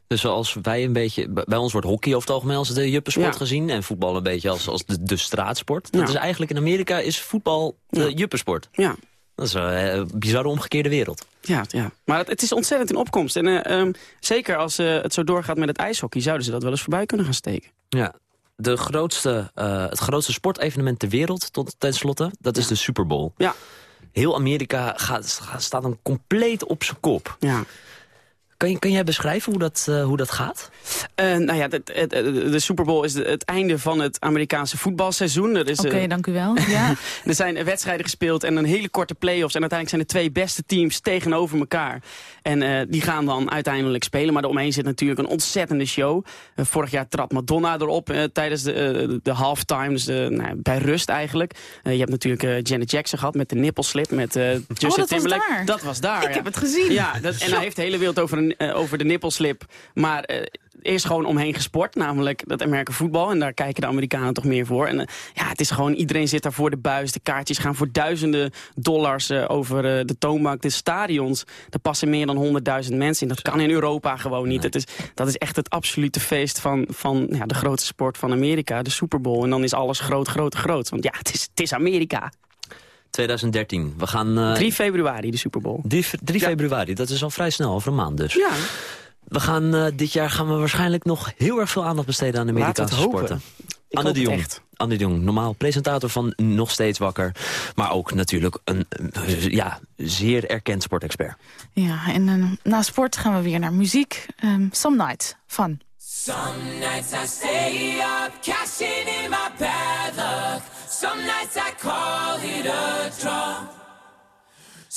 D: Dus zoals wij een beetje... Bij ons wordt hockey over het algemeen als de juppensport
N: Ja.
D: gezien. En voetbal een beetje als, als de, de straatsport. Dat
N: Ja.
D: is eigenlijk in Amerika is voetbal de juppensport.
N: Ja.
D: Dat is een eh, bizarre omgekeerde wereld.
N: Ja, ja. maar het, het is ontzettend in opkomst. En eh, ehm, zeker als eh, het zo doorgaat met het ijshockey... zouden ze dat wel eens voorbij kunnen gaan steken.
D: Ja. De grootste, het grootste sportevenement ter wereld, tot tenslotte, dat is de Super Bowl.
N: Ja.
D: Heel Amerika gaat, gaat- staat dan compleet op zijn kop.
N: Ja.
D: Kan, je, kan jij beschrijven hoe dat, eh, hoe dat gaat?
N: Eh, nou ja, de, de, de- Super Bowl is het einde van het Amerikaanse voetbalseizoen. Is,
C: Oké,
N: eh,
C: dank u wel. Ja.
N: er zijn wedstrijden gespeeld en een hele korte play-offs. En uiteindelijk zijn de twee beste teams tegenover elkaar. En eh, die gaan dan uiteindelijk spelen. Maar eromheen zit natuurlijk een ontzettende show. Eh, vorig jaar trad Madonna erop eh, tijdens de, de halftime. Dus nou, bij rust eigenlijk. Je hebt natuurlijk Janet Jackson gehad met de nippelslip. Met eh Justin
C: Oh, dat was
N: Timberlake.
C: daar.
N: Dat was daar.
C: Ik
N: ja.
C: heb het gezien.
N: Ja, dat, en hij heeft de hele wereld over, een, over de nippelslip. Maar is gewoon omheen gesport. Namelijk dat Amerika voetbal. En daar kijken de Amerikanen toch meer voor. En eh, ja, het is gewoon, iedereen zit daar voor de buis. De kaartjes gaan voor duizenden dollars eh, over eh, de toonbank. De stadions, daar passen meer dan 100.000 mensen in. Dat kan in Europa gewoon niet. Het is, dat is echt het absolute feest van, van ja, de grootste sport van Amerika. De Super Bowl. En dan is alles groot, groot, groot. Want ja, het is, het is Amerika.
D: 2013. We gaan... eh,
N: 3 februari, de Super Bowl.
D: 3, februari, dat is al vrij snel, over een maand dus.
N: Ja.
D: We gaan, eh, dit jaar gaan we waarschijnlijk nog heel erg veel aandacht besteden aan de Amerikaanse
N: hopen.
D: sporten.
N: Ik
D: Anne
N: hoop
D: de
N: het
D: Jong.
N: echt.
D: Anne de Jong, normaal presentator van Nog Steeds Wakker. Maar ook natuurlijk een eh, ja, zeer erkend sportexpert.
C: Ja, en eh, na sport gaan we weer naar muziek. Ehm Some Night, van.
O: Some nights I stay up, cashing in my bad luck. Some nights I call it a draw.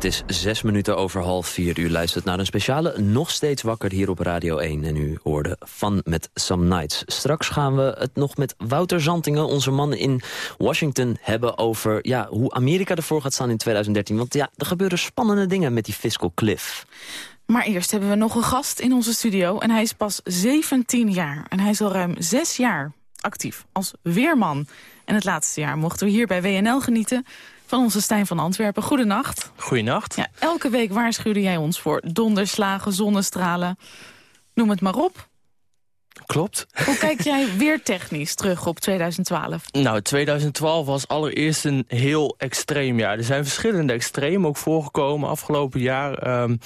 D: Het is zes minuten over half vier. U luistert naar een speciale Nog Steeds Wakker hier op Radio 1. En u hoorde Van met Some Nights. Straks gaan we het nog met Wouter Zantingen, onze man in Washington... hebben over ja, hoe Amerika ervoor gaat staan in 2013. Want ja, er gebeuren spannende dingen met die fiscal cliff.
C: Maar eerst hebben we nog een gast in onze studio en hij is pas 17 jaar. En hij is al ruim zes jaar actief als weerman. En het laatste jaar mochten we hier bij WNL genieten van onze Stijn van Antwerpen. Goedenacht.
P: Goedenacht.
C: Ja, elke week waarschuwde jij ons voor donderslagen, zonnestralen. Noem het maar op.
P: Klopt.
C: Hoe kijk jij weer technisch terug op 2012?
P: Nou, 2012 was allereerst een heel extreem jaar. Er zijn verschillende extremen ook voorgekomen afgelopen jaar. Ehm,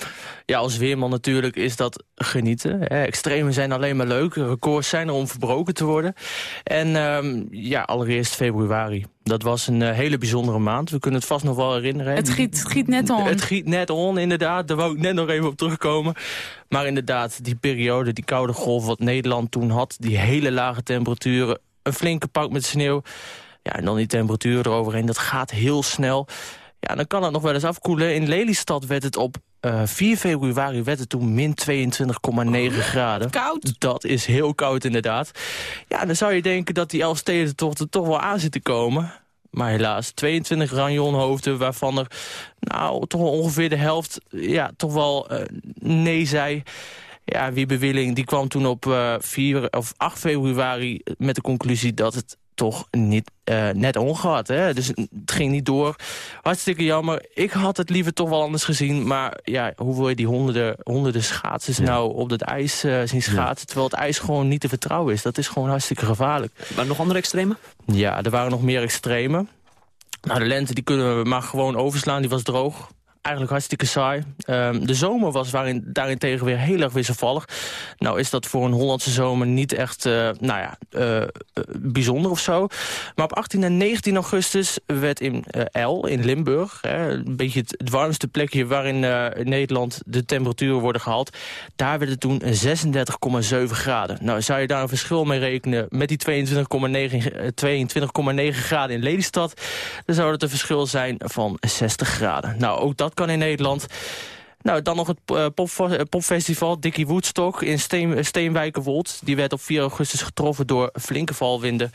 P: ja, als weerman natuurlijk is dat genieten. Hè. Extremen zijn alleen maar leuk. Records zijn er om verbroken te worden. En ehm, ja, allereerst februari. Dat was een eh, hele bijzondere maand. We kunnen het vast nog wel herinneren.
C: Het giet, het giet net on.
P: Het giet net on, inderdaad. Daar wou ik net nog even op terugkomen. Maar inderdaad, die periode, die koude golf wat Nederland toen had... die hele lage temperaturen, een flinke pak met sneeuw... ja, en dan die temperaturen eroverheen, dat gaat heel snel. Ja, dan kan het nog wel eens afkoelen. In Lelystad werd het op eh, 4 februari werd het toen min 22,9 graden.
C: Koud.
P: Dat is heel koud inderdaad. Ja, dan zou je denken dat die Elfstedentocht er toch wel aan zit te komen. Maar helaas, 22 ranjonhoofden, waarvan er nou toch wel ongeveer de helft ja, toch wel eh, nee zei. Ja, Wiebe Willing die kwam toen op eh 4 of 8 februari met de conclusie dat het toch niet eh, net ongehad. Hè? Dus het ging niet door. Hartstikke jammer. Ik had het liever toch wel anders gezien. Maar ja, hoe wil je die honderden, honderden schaatsers nou op het ijs eh, zien schaatsen... terwijl het ijs gewoon niet te vertrouwen is. Dat is gewoon hartstikke gevaarlijk.
D: Maar nog andere extremen?
P: Ja, er waren nog meer extremen. Nou, de lente die kunnen we maar gewoon overslaan. Die was droog. Eigenlijk hartstikke saai. Ehm, de zomer was waarin, daarentegen weer heel erg wisselvallig. Nou is dat voor een Hollandse zomer niet echt eh, nou ja, eh, eh, bijzonder of zo. Maar op 18 en 19 augustus werd in eh, El, in Limburg... Hè, een beetje het, warmste plekje waarin in Nederland de temperaturen worden gehaald... daar werd het toen 36,7 graden. Nou, zou je daar een verschil mee rekenen met die 22,9 eh, 22,9 graden in Lelystad... dan zou het een verschil zijn van 60 graden. Nou, ook dat kan in Nederland. Nou, dan nog het eh, pop- eh, popfestival Dickie Woodstock in Steen, Steenwijkerwold. Die werd op 4 augustus getroffen door flinke valwinden.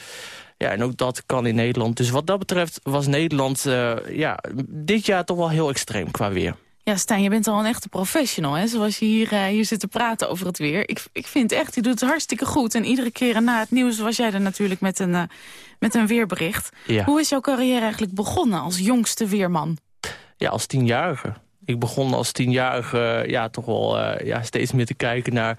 P: Ja, en ook dat kan in Nederland. Dus wat dat betreft was Nederland eh, ja, dit jaar toch wel heel extreem qua weer.
C: Ja, Stijn, je bent al een echte professional, hè? Zoals je hier, hier zit te praten over het weer. Ik, ik vind echt, je doet het hartstikke goed. En iedere keer na het nieuws was jij er natuurlijk met een, met een weerbericht.
P: Ja.
C: Hoe is jouw carrière eigenlijk begonnen als jongste weerman?
P: Ja, als tienjarige. Ik begon als tienjarige ja, toch wel eh, ja, steeds meer te kijken naar,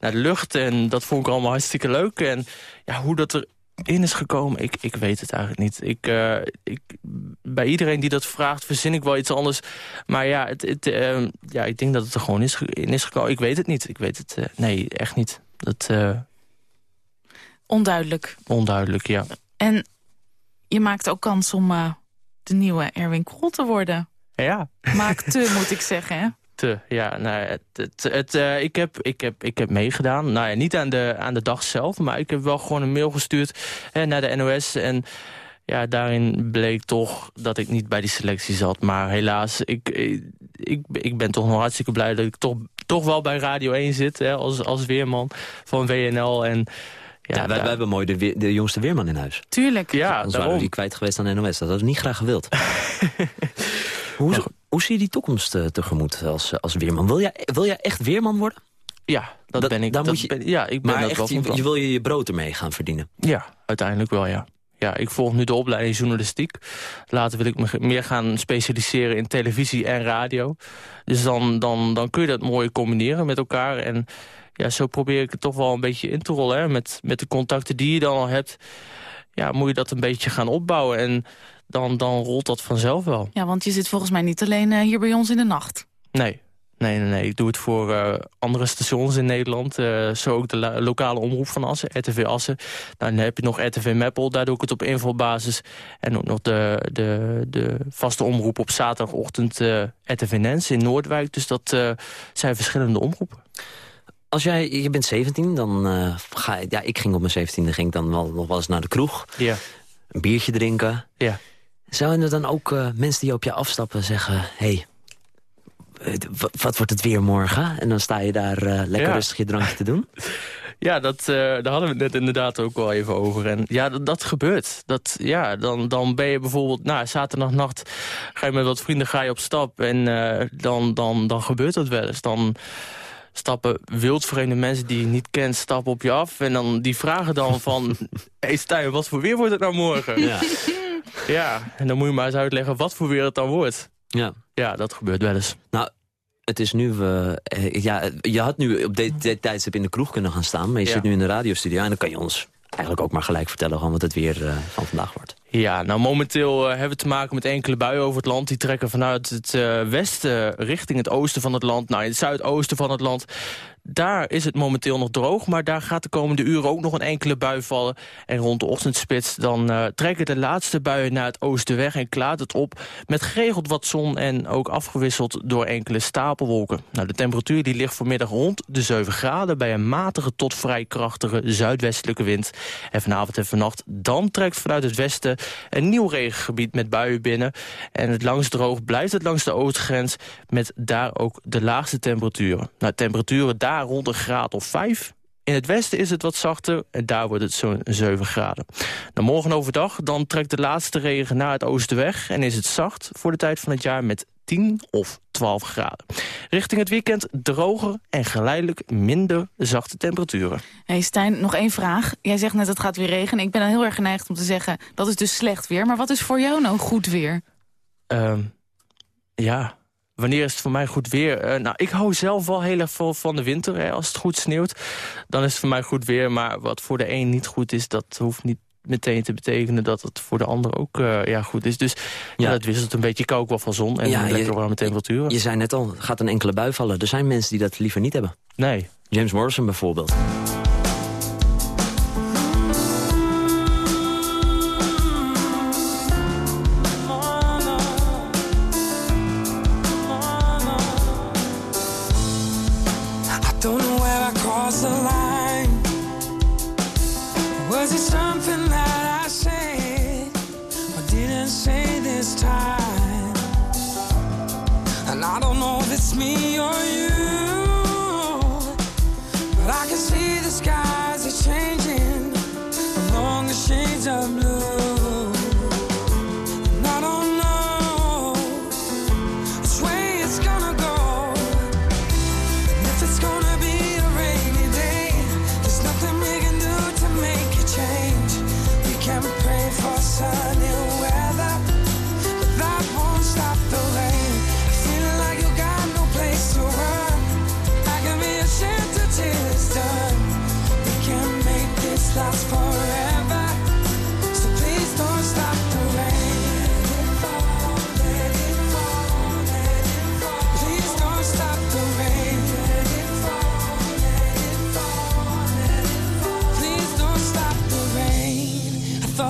P: naar de lucht. En dat vond ik allemaal hartstikke leuk. En ja, hoe dat erin is gekomen, ik, ik weet het eigenlijk niet. Ik, eh, ik bij iedereen die dat vraagt verzin ik wel iets anders. Maar ja, het, het, ehm, ja ik denk dat het er gewoon is, in is gekomen. Ik weet het niet. Ik weet het, eh, nee, echt niet. Dat,
C: Onduidelijk.
P: onduidelijk, ja.
C: En je maakt ook kans om de nieuwe Erwin Krol te worden.
P: Ja.
C: Maak te, moet ik zeggen, hè?
P: Te, ja, nou, het, het, het, eh, ik, heb, ik, heb, ik heb meegedaan. Nou ja, niet aan de, aan de dag zelf, maar ik heb wel gewoon een mail gestuurd hè, naar de NOS. En ja, daarin bleek toch dat ik niet bij die selectie zat. Maar helaas, ik, ik, ik, ben toch nog hartstikke blij dat ik toch, toch wel bij Radio 1 zit. Hè, als, als weerman van WNL. En, ja,
D: Ja, wij,
P: daar-
D: wij hebben mooi de, weer- de jongste weerman in huis.
C: Tuurlijk.
P: Ja,
D: Anders waren we
P: daarom.
D: die kwijt geweest aan de NOS. Dat hadden we niet graag gewild. hoe, hoe zie je die toekomst eh, tegemoet als, als weerman? Wil jij, wil jij echt weerman worden?
P: Ja, dat, ben ik. dat
D: moet je-
P: ben- ja, ik ben
D: maar
P: dat
D: echt,
P: wel
D: je, wil je je brood ermee gaan verdienen.
P: Ja, uiteindelijk wel, ja. Ja, ik volg nu de opleiding journalistiek. Later wil ik me meer gaan specialiseren in televisie en radio. Dus dan, dan, dan kun je dat mooi combineren met elkaar. En ja, zo probeer ik het toch wel een beetje in te rollen. Hè. Met, met de contacten die je dan al hebt, ja, moet je dat een beetje gaan opbouwen. En dan, dan rolt dat vanzelf wel.
C: Ja, want je zit volgens mij niet alleen eh, hier bij ons in de nacht.
P: Nee, nee, nee. nee. Ik doe het voor eh, andere stations in Nederland. eh, zo ook de lokale omroep van Assen, RTV Assen. Nou, dan heb je nog RTV Meppel, daar doe ik het op invalbasis. En ook nog de, de, de vaste omroep op zaterdagochtend eh RTV Nens in Noordwijk. Dus dat eh, zijn verschillende omroepen.
D: Als jij, je bent 17, dan eh, ga je... Ja, ik ging op mijn 17e ging ik dan wel, nog wel eens naar de kroeg.
P: Ja.
D: Een biertje drinken.
P: Ja.
D: Zouden er dan ook eh, mensen die op je afstappen zeggen... hey, eh, wat wordt het weer morgen? En dan sta je daar eh, lekker
P: Ja.
D: rustig je drankje te doen.
P: Ja, dat, daar hadden we het net inderdaad ook wel even over. En ja, dat, dat gebeurt. Dat, ja, dan, dan ben je bijvoorbeeld, nou, zaterdagnacht ga je met wat vrienden ga je op stap. En dan, dan, dan gebeurt dat wel eens. Dan stappen wildvreemde mensen die je niet kent, stappen op je af. En dan, die vragen dan van, hey Stijn, wat voor weer wordt het nou morgen?
D: Ja.
P: Ja, en dan moet je maar eens uitleggen wat voor weer het dan wordt.
D: Ja.
P: Ja, dat gebeurt wel eens.
D: Nou, het is nu... eh, ja, je had nu op dit, dit tijdstip in de kroeg kunnen gaan staan... maar je
P: Ja.
D: zit nu in de radiostudio... en dan kan je ons eigenlijk ook maar gelijk vertellen... gewoon wat het weer eh, van vandaag wordt.
P: Ja, nou momenteel eh, hebben we te maken met enkele buien over het land. Die trekken vanuit het westen richting het oosten van het land. Nou, in het zuidoosten van het land, daar is het momenteel nog droog. Maar daar gaat de komende uren ook nog een enkele bui vallen. En rond de ochtendspits dan eh, trekken de laatste buien naar het oosten weg... en klaart het op met geregeld wat zon en ook afgewisseld door enkele stapelwolken. Nou, de temperatuur die ligt vanmiddag rond de 7 graden... bij een matige tot vrij krachtige zuidwestelijke wind. En vanavond en vannacht dan trekt vanuit het westen een nieuw regengebied met buien binnen. En het langs droog blijft het langs de oostgrens met daar ook de laagste temperaturen. Nou, temperaturen daar rond een graad of 5. In het westen is het wat zachter en daar wordt het zo'n 7 graden. Nou, morgen overdag dan trekt de laatste regen naar het oosten weg... en is het zacht voor de tijd van het jaar met 10 of 12 graden. Richting het weekend droger en geleidelijk minder zachte temperaturen.
C: hey Stijn, nog één vraag. Jij zegt net het gaat weer regenen. Ik ben dan heel erg geneigd om te zeggen dat is dus slecht weer. Maar wat is voor jou nou goed weer?
P: Ehm, ja, wanneer is het voor mij goed weer? Eh, nou, ik hou zelf wel heel erg veel van de winter. Hè. Als het goed sneeuwt, dan is het voor mij goed weer. Maar wat voor de een niet goed is, dat hoeft niet meteen te betekenen dat het voor de ander ook eh, ja, goed is. Dus ja.
D: Ja.
P: dat wisselt een beetje. Ik ook wel van zon en
D: Ja,
P: lekker warme temperaturen.
D: Je zei net al, gaat een enkele bui vallen. Er zijn mensen die dat liever niet hebben.
P: Nee.
D: James Morrison bijvoorbeeld.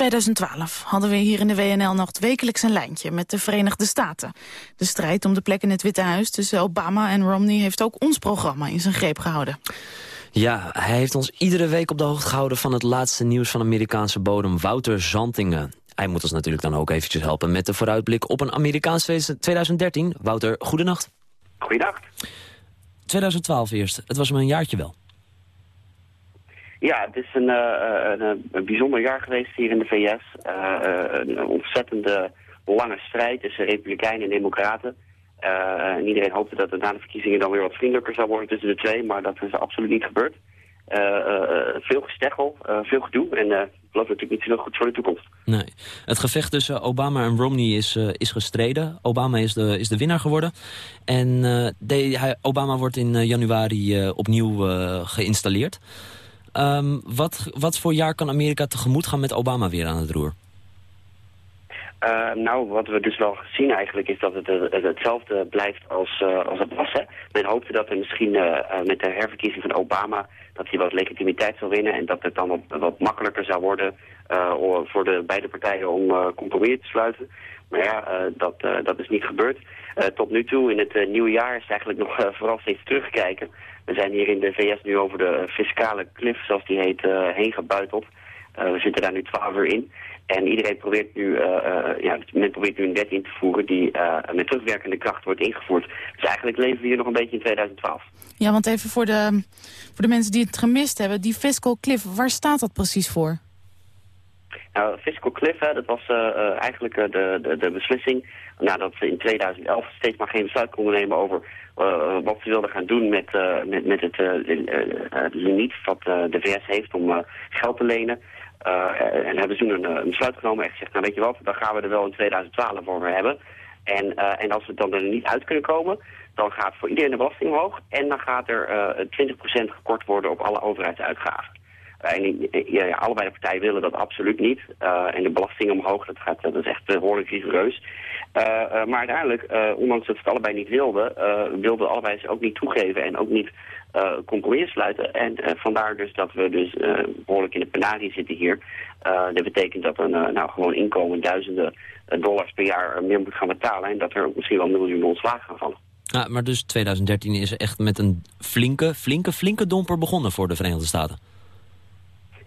C: 2012 hadden we hier in de WNL nog wekelijks een lijntje met de Verenigde Staten. De strijd om de plek in het Witte Huis tussen Obama en Romney heeft ook ons programma in zijn greep gehouden.
D: Ja, hij heeft ons iedere week op de hoogte gehouden van het laatste nieuws van Amerikaanse bodem, Wouter Zantingen. Hij moet ons natuurlijk dan ook eventjes helpen met de vooruitblik op een Amerikaans feest 2013. Wouter, goedenacht.
Q: Goeiedag.
D: 2012 eerst. Het was maar een jaartje wel.
Q: Ja, het is een, eh, een, een bijzonder jaar geweest hier in de VS. Eh, eh, een ontzettende lange strijd tussen Republikeinen en Democraten. Eh, en iedereen hoopte dat het na de verkiezingen dan weer wat vriendelijker zou worden tussen de twee, maar dat is absoluut niet gebeurd. Eh, eh, veel gesteggel, eh, veel gedoe en eh ik geloof natuurlijk niet zo goed voor de toekomst.
D: Nee. Het gevecht tussen Obama en Romney is, eh, is gestreden. Obama is de, is de winnaar geworden. En eh, hij, Obama wordt in eh, januari eh, opnieuw eh, geïnstalleerd. Ehm, wat, wat voor jaar kan Amerika tegemoet gaan met Obama weer aan het roer?
Q: Eh, nou, wat we dus wel zien eigenlijk is dat het, eh, het hetzelfde blijft als, eh, als het was. Hè. Men hoopte dat er misschien eh, met de herverkiezing van Obama... dat hij wat legitimiteit zou winnen en dat het dan wat, wat makkelijker zou worden... voor de beide partijen om compromis te sluiten. Maar ja, dat, dat is niet gebeurd. Eh, tot nu toe in het eh, nieuwe jaar is eigenlijk nog eh, vooral steeds terugkijken. We zijn hier in de VS nu over de fiscale cliff, zoals die heet, heen gebuiteld. We zitten daar nu twaalf uur in. En iedereen probeert nu, ja, men probeert nu een wet in te voeren die met terugwerkende kracht wordt ingevoerd. Dus eigenlijk leven we hier nog een beetje in 2012.
C: Ja, want even voor de, voor de mensen die het gemist hebben, die fiscal cliff, waar staat dat precies voor?
Q: Nou, fiscal cliff, hè, dat was eigenlijk de, de, de beslissing nadat ze in 2011 steeds maar geen besluit konden nemen over eh, wat ze wilden gaan doen met, eh, met, met het eh, limiet eh, de VS heeft om geld te lenen. En hebben ze toen een, besluit genomen en gezegd, nou weet je wat, dan gaan we er wel in 2012 voor hebben. En, en als we dan er niet uit kunnen komen, dan gaat voor iedereen de belasting omhoog. En dan gaat er eh 20% gekort worden op alle overheidsuitgaven. En ja, allebei de partijen willen dat absoluut niet. En de belasting omhoog, dat, gaat, dat is echt behoorlijk rigoureus. Eh, eh, maar uiteindelijk, eh, ondanks dat ze het allebei niet wilden, wilden allebei ze ook niet toegeven en ook niet eh compromis sluiten. En vandaar dus dat we dus eh, behoorlijk in de penarie zitten hier. Dat betekent dat een nou, gewoon inkomen duizenden dollars per jaar meer moet gaan betalen. En dat er misschien wel miljoenen ontslagen gaan vallen.
D: Ja, maar dus 2013 is echt met een flinke, flinke, flinke domper begonnen voor de Verenigde Staten.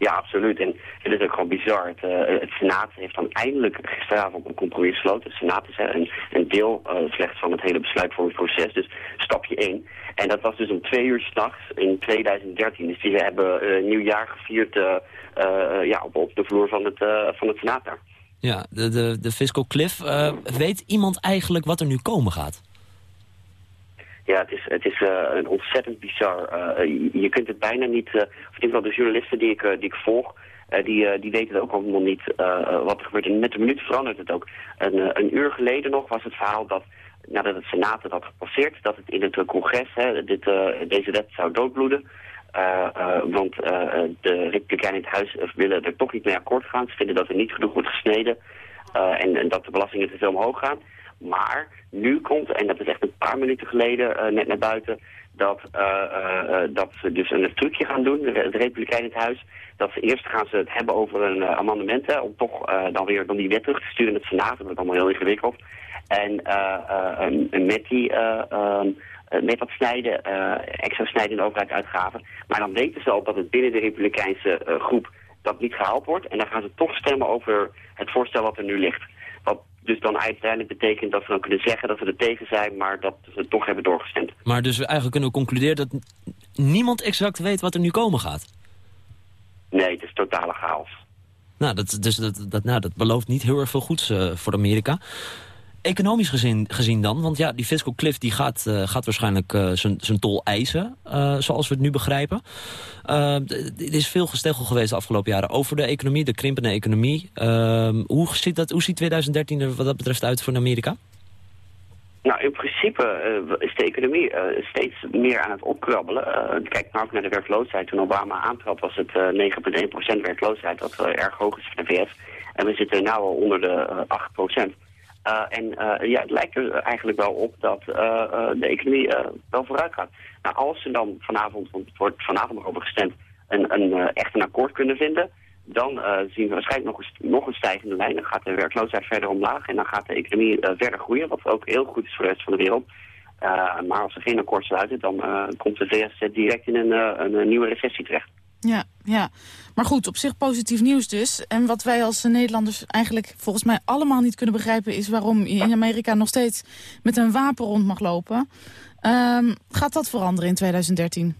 Q: Ja, absoluut. En het is ook gewoon bizar. Het, eh, het Senaat heeft dan eindelijk gisteravond een compromis gesloten. Het Senaat is een, een deel eh, slechts van het hele besluitvormingsproces. Dus stapje 1. En dat was dus om twee uur s'nachts in 2013. Dus die hebben eh, nieuwjaar gevierd ja, op, op de vloer van het, van het Senaat daar.
D: Ja, de, de, de fiscal cliff. weet iemand eigenlijk wat er nu komen gaat?
Q: Ja, het is, het is eh, een ontzettend bizar. eh, je, je kunt het bijna niet... eh, of in ieder geval de journalisten die ik, eh, die ik volg... eh, die, eh, die weten het ook allemaal niet eh, wat er gebeurt. En met de minuut verandert het ook. Een, eh, een uur geleden nog was het verhaal dat... nadat het Senaat het had gepasseerd... dat het in het eh, congres hè, dit, eh, deze wet zou doodbloeden... Eh, eh, want eh, eh, de Republikeinen in het huis eh, willen er toch niet mee akkoord gaan. Ze vinden dat er niet genoeg wordt gesneden eh, en, en dat de belastingen te veel omhoog gaan. Maar nu komt, en dat is echt een paar minuten geleden eh, net naar buiten, dat, eh, eh, dat ze dus een trucje gaan doen, de, de Republikeinen in het huis. Dat ze eerst gaan ze het hebben over een amendement, om toch dan weer dan die wet terug te sturen in het Senaat. Dat wordt allemaal heel ingewikkeld. En met die... eh, ehm, eh, met dat snijden, extra snijden in de overheidsuitgaven. Maar dan weten ze al dat het binnen de Republikeinse groep dat niet gehaald wordt. En dan gaan ze toch stemmen over het voorstel wat er nu ligt. Dus dan uiteindelijk betekent dat ze dan kunnen zeggen dat ze er tegen zijn, maar dat ze het toch hebben doorgestemd.
D: Maar dus we eigenlijk kunnen we concluderen dat niemand exact weet wat er nu komen gaat.
Q: Nee, het is totale chaos.
D: Nou, dat, dus dat, dat, nou, dat belooft niet heel erg veel goeds eh, voor Amerika. Economisch gezien, gezien dan, want ja, die fiscal cliff die gaat, eh, gaat waarschijnlijk eh, zijn tol eisen, eh, zoals we het nu begrijpen. Er is veel gesteggel geweest de afgelopen jaren over de economie, de krimpende economie. Ehm, hoe, ziet dat, hoe ziet 2013 er wat dat betreft uit voor Amerika?
Q: Nou, in principe is de economie steeds meer aan het opkrabbelen. Eh, kijk nou ook naar de werkloosheid. Toen Obama aantrad was het eh 9,1% werkloosheid, wat erg hoog is voor de VS. En we zitten nu al onder de eh 8%. Eh, en eh, ja, het lijkt er eigenlijk wel op dat eh, de economie wel vooruit gaat. Nou, als ze dan vanavond, want het wordt vanavond nog over gestemd, een, echt een akkoord kunnen vinden, dan zien we waarschijnlijk nog een, nog een stijgende lijn. Dan gaat de werkloosheid verder omlaag en dan gaat de economie verder groeien, wat ook heel goed is voor de rest van de wereld. Maar als ze geen akkoord sluiten, dan komt de VS direct in een, een, nieuwe recessie terecht.
C: Ja, ja. Maar goed, op zich positief nieuws dus. En wat wij als Nederlanders eigenlijk volgens mij allemaal niet kunnen begrijpen... is waarom je in Amerika nog steeds met een wapen rond mag lopen. Ehm, gaat dat veranderen in 2013?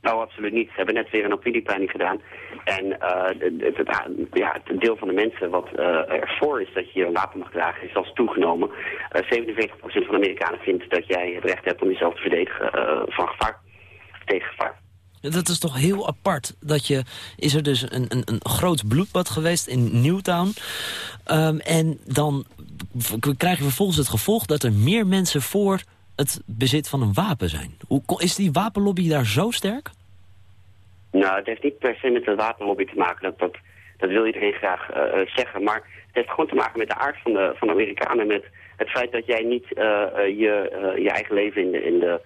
Q: Nou, absoluut niet. Ze hebben net weer een opiniepeiling gedaan. En eh, het, het- ja, het deel van de mensen wat eh, ervoor is dat je een wapen mag dragen, is zelfs toegenomen. Eh 47% van de Amerikanen vindt dat jij het recht hebt om jezelf te verdedigen eh, van gevaar.
D: Dat is toch heel apart. Dat je, is er dus een, een, een groot bloedbad geweest in Newtown. Ehm, en dan v- krijg je vervolgens het gevolg dat er meer mensen voor het bezit van een wapen zijn. Hoe, is die wapenlobby daar zo sterk?
Q: Nou, het heeft niet per se met de wapenlobby te maken. Dat, dat, wil iedereen graag eh, eh, zeggen. Maar het heeft gewoon te maken met de aard van de, van Amerikanen. Met het feit dat jij niet eh, je, je eigen leven in de,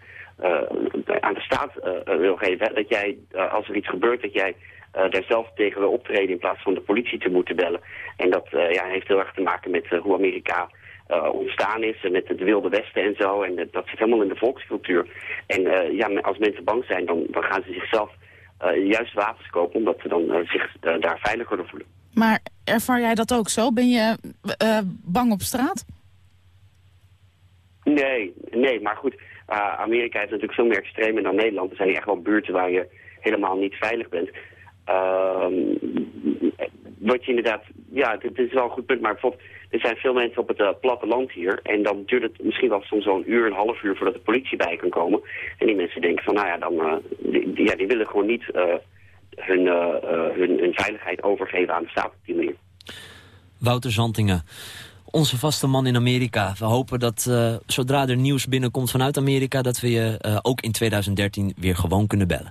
Q: aan de staat eh, wil geven. Dat jij, eh, als er iets gebeurt, dat jij eh, daar zelf tegen wil optreden in plaats van de politie te moeten bellen. En dat eh, ja, heeft heel erg te maken met eh, hoe Amerika eh, ontstaan is. En met het wilde westen en zo. En eh, dat zit helemaal in de volkscultuur. En eh, ja, als mensen bang zijn, dan, dan gaan ze zichzelf eh, juist wapens kopen, omdat ze dan eh, zich eh, daar veiliger door voelen.
C: Maar ervaar jij dat ook zo? Ben je eh, bang op straat?
Q: Nee, nee, maar goed. Eh, Amerika is natuurlijk veel meer extreem dan Nederland. Er zijn echt wel buurten waar je helemaal niet veilig bent. Ehm, wat je inderdaad, ja, dit is wel een goed punt, maar bijvoorbeeld, er zijn veel mensen op het eh, platteland hier. En dan duurt het misschien wel soms zo'n uur, een half uur voordat de politie bij kan komen. En die mensen denken van, nou ja, dan, eh, die, ja, die willen gewoon niet hun, hun, hun veiligheid overgeven aan de staat op die manier.
D: Wouter Zantingen, onze vaste man in Amerika. We hopen dat eh, zodra er nieuws binnenkomt vanuit Amerika... dat we je eh, ook in 2013 weer gewoon kunnen bellen.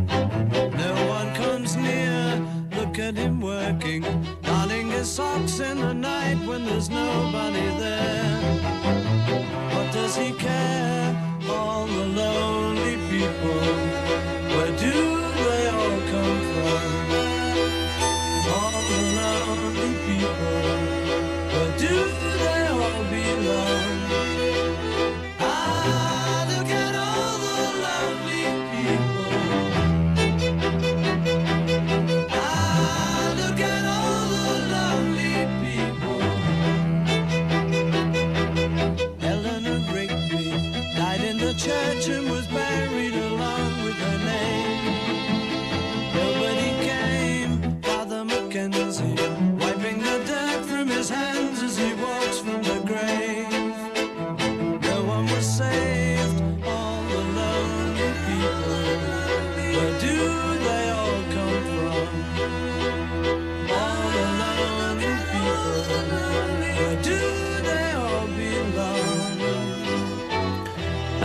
L: No one comes near. Look at him working, darning his socks in the night when there's nobody there. What does he care? All the lonely people. Where do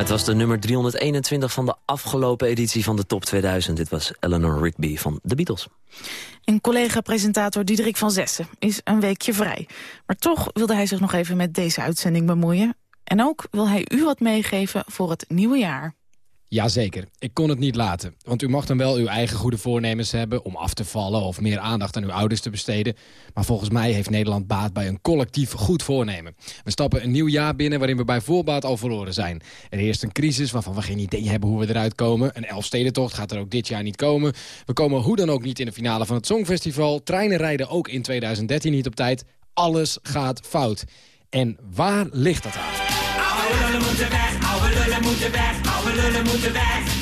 D: Het was de nummer 321 van de afgelopen editie van de Top 2000. Dit was Eleanor Rigby van The Beatles.
C: En collega-presentator Diederik van Zessen is een weekje vrij. Maar toch wilde hij zich nog even met deze uitzending bemoeien. En ook wil hij u wat meegeven voor het nieuwe jaar.
R: Jazeker, ik kon het niet laten. Want u mag dan wel uw eigen goede voornemens hebben... om af te vallen of meer aandacht aan uw ouders te besteden. Maar volgens mij heeft Nederland baat bij een collectief goed voornemen. We stappen een nieuw jaar binnen waarin we bij voorbaat al verloren zijn. Er heerst een crisis waarvan we geen idee hebben hoe we eruit komen. Een Elfstedentocht gaat er ook dit jaar niet komen. We komen hoe dan ook niet in de finale van het Songfestival. Treinen rijden ook in 2013 niet op tijd. Alles gaat fout. En waar ligt dat aan?
O: Oude moeten weg, moeten weg, oude lullen moeten weg.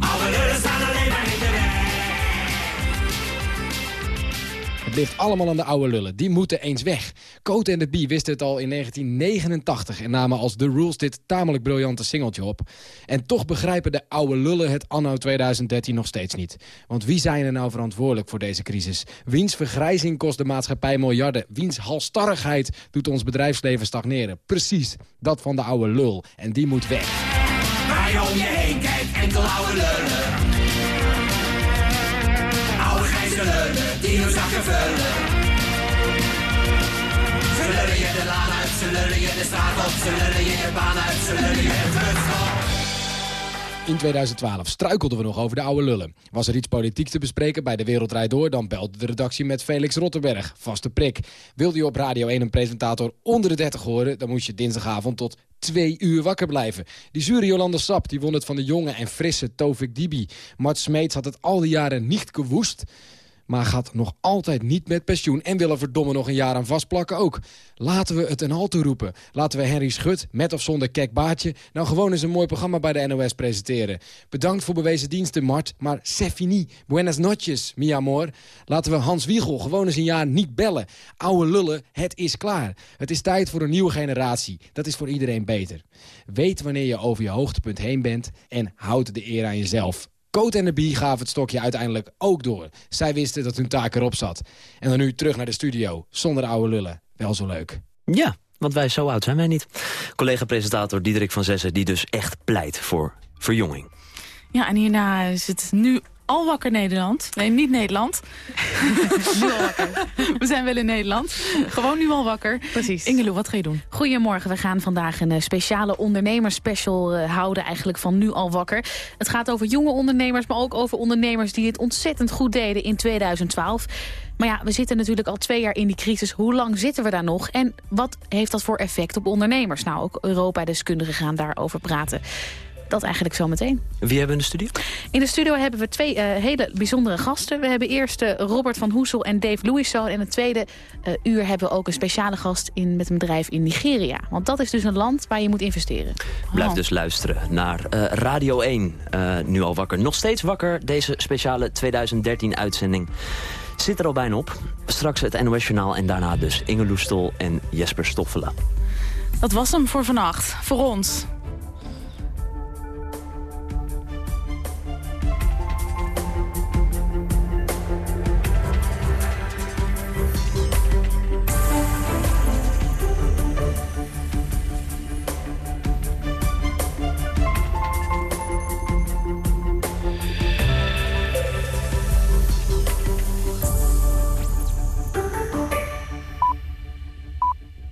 O: Oude lullen staan alleen maar in de weg.
R: Het ligt allemaal aan de oude lullen. Die moeten eens weg. Cote en de Bee wisten het al in 1989... en namen als The Rules dit tamelijk briljante singeltje op. En toch begrijpen de oude lullen het anno 2013 nog steeds niet. Want wie zijn er nou verantwoordelijk voor deze crisis? Wiens vergrijzing kost de maatschappij miljarden? Wiens halstarrigheid doet ons bedrijfsleven stagneren? Precies, dat van de oude lul. En die moet weg.
O: Om je heen kijkt, enkel oude lullen. Oude grijze lullen, die hun zakken vullen. Ze lullen je de laan uit, ze lullen je de straat op, ze lullen je je baan uit, ze lullen je het.
R: In 2012 struikelden we nog over de oude lullen. Was er iets politiek te bespreken bij De Wereld Door... dan belde de redactie met Felix Rotterberg. Vaste prik. Wilde je op Radio 1 een presentator onder de 30 horen... dan moest je dinsdagavond tot twee uur wakker blijven. Die zure Jolande Sap die won het van de jonge en frisse Tovik Dibi. Mart Smeets had het al die jaren niet gewoest maar gaat nog altijd niet met pensioen... en wil er verdomme nog een jaar aan vastplakken ook. Laten we het een halt toeroepen. Laten we Henry Schut, met of zonder kekbaardje... nou gewoon eens een mooi programma bij de NOS presenteren. Bedankt voor bewezen diensten, Mart, maar c'est fini. Buenas noches, mi amor. Laten we Hans Wiegel gewoon eens een jaar niet bellen. Oude lullen, het is klaar. Het is tijd voor een nieuwe generatie. Dat is voor iedereen beter. Weet wanneer je over je hoogtepunt heen bent... en houd de eer aan jezelf. Coat en de Bie gaven het stokje uiteindelijk ook door. Zij wisten dat hun taak erop zat. En dan nu terug naar de studio, zonder oude lullen. Wel zo leuk.
D: Ja, want wij zo oud zijn wij niet. Collega-presentator Diederik van Zessen die dus echt pleit voor verjonging.
C: Ja, en hierna is het nu al wakker Nederland. Nee, niet Nederland. nu al wakker. We zijn wel in Nederland. Gewoon nu al wakker.
S: Precies.
C: Ingeloe, wat ga je doen?
S: Goedemorgen, we gaan vandaag een eh, speciale ondernemerspecial eh, houden eigenlijk van Nu al wakker. Het gaat over jonge ondernemers, maar ook over ondernemers die het ontzettend goed deden in 2012. Maar ja, we zitten natuurlijk al twee jaar in die crisis. Hoe lang zitten we daar nog? En wat heeft dat voor effect op ondernemers? Nou, ook Europa-deskundigen gaan daarover praten. Dat eigenlijk zometeen.
D: Wie hebben we in de studio?
S: In de studio hebben we twee eh, hele bijzondere gasten. We hebben eerst eh, Robert van Hoesel en Dave Louisson. En in het tweede eh, uur hebben we ook een speciale gast in, met een bedrijf in Nigeria. Want dat is dus een land waar je moet investeren.
D: Blijf
S: Oh.
D: dus luisteren naar eh, Radio 1. Eh, nu al wakker. Nog steeds wakker. Deze speciale 2013-uitzending zit er al bijna op. Straks het NOS-journaal en daarna dus Inge Loestol en Jesper Stoffelen.
C: Dat was hem voor vannacht. Voor ons.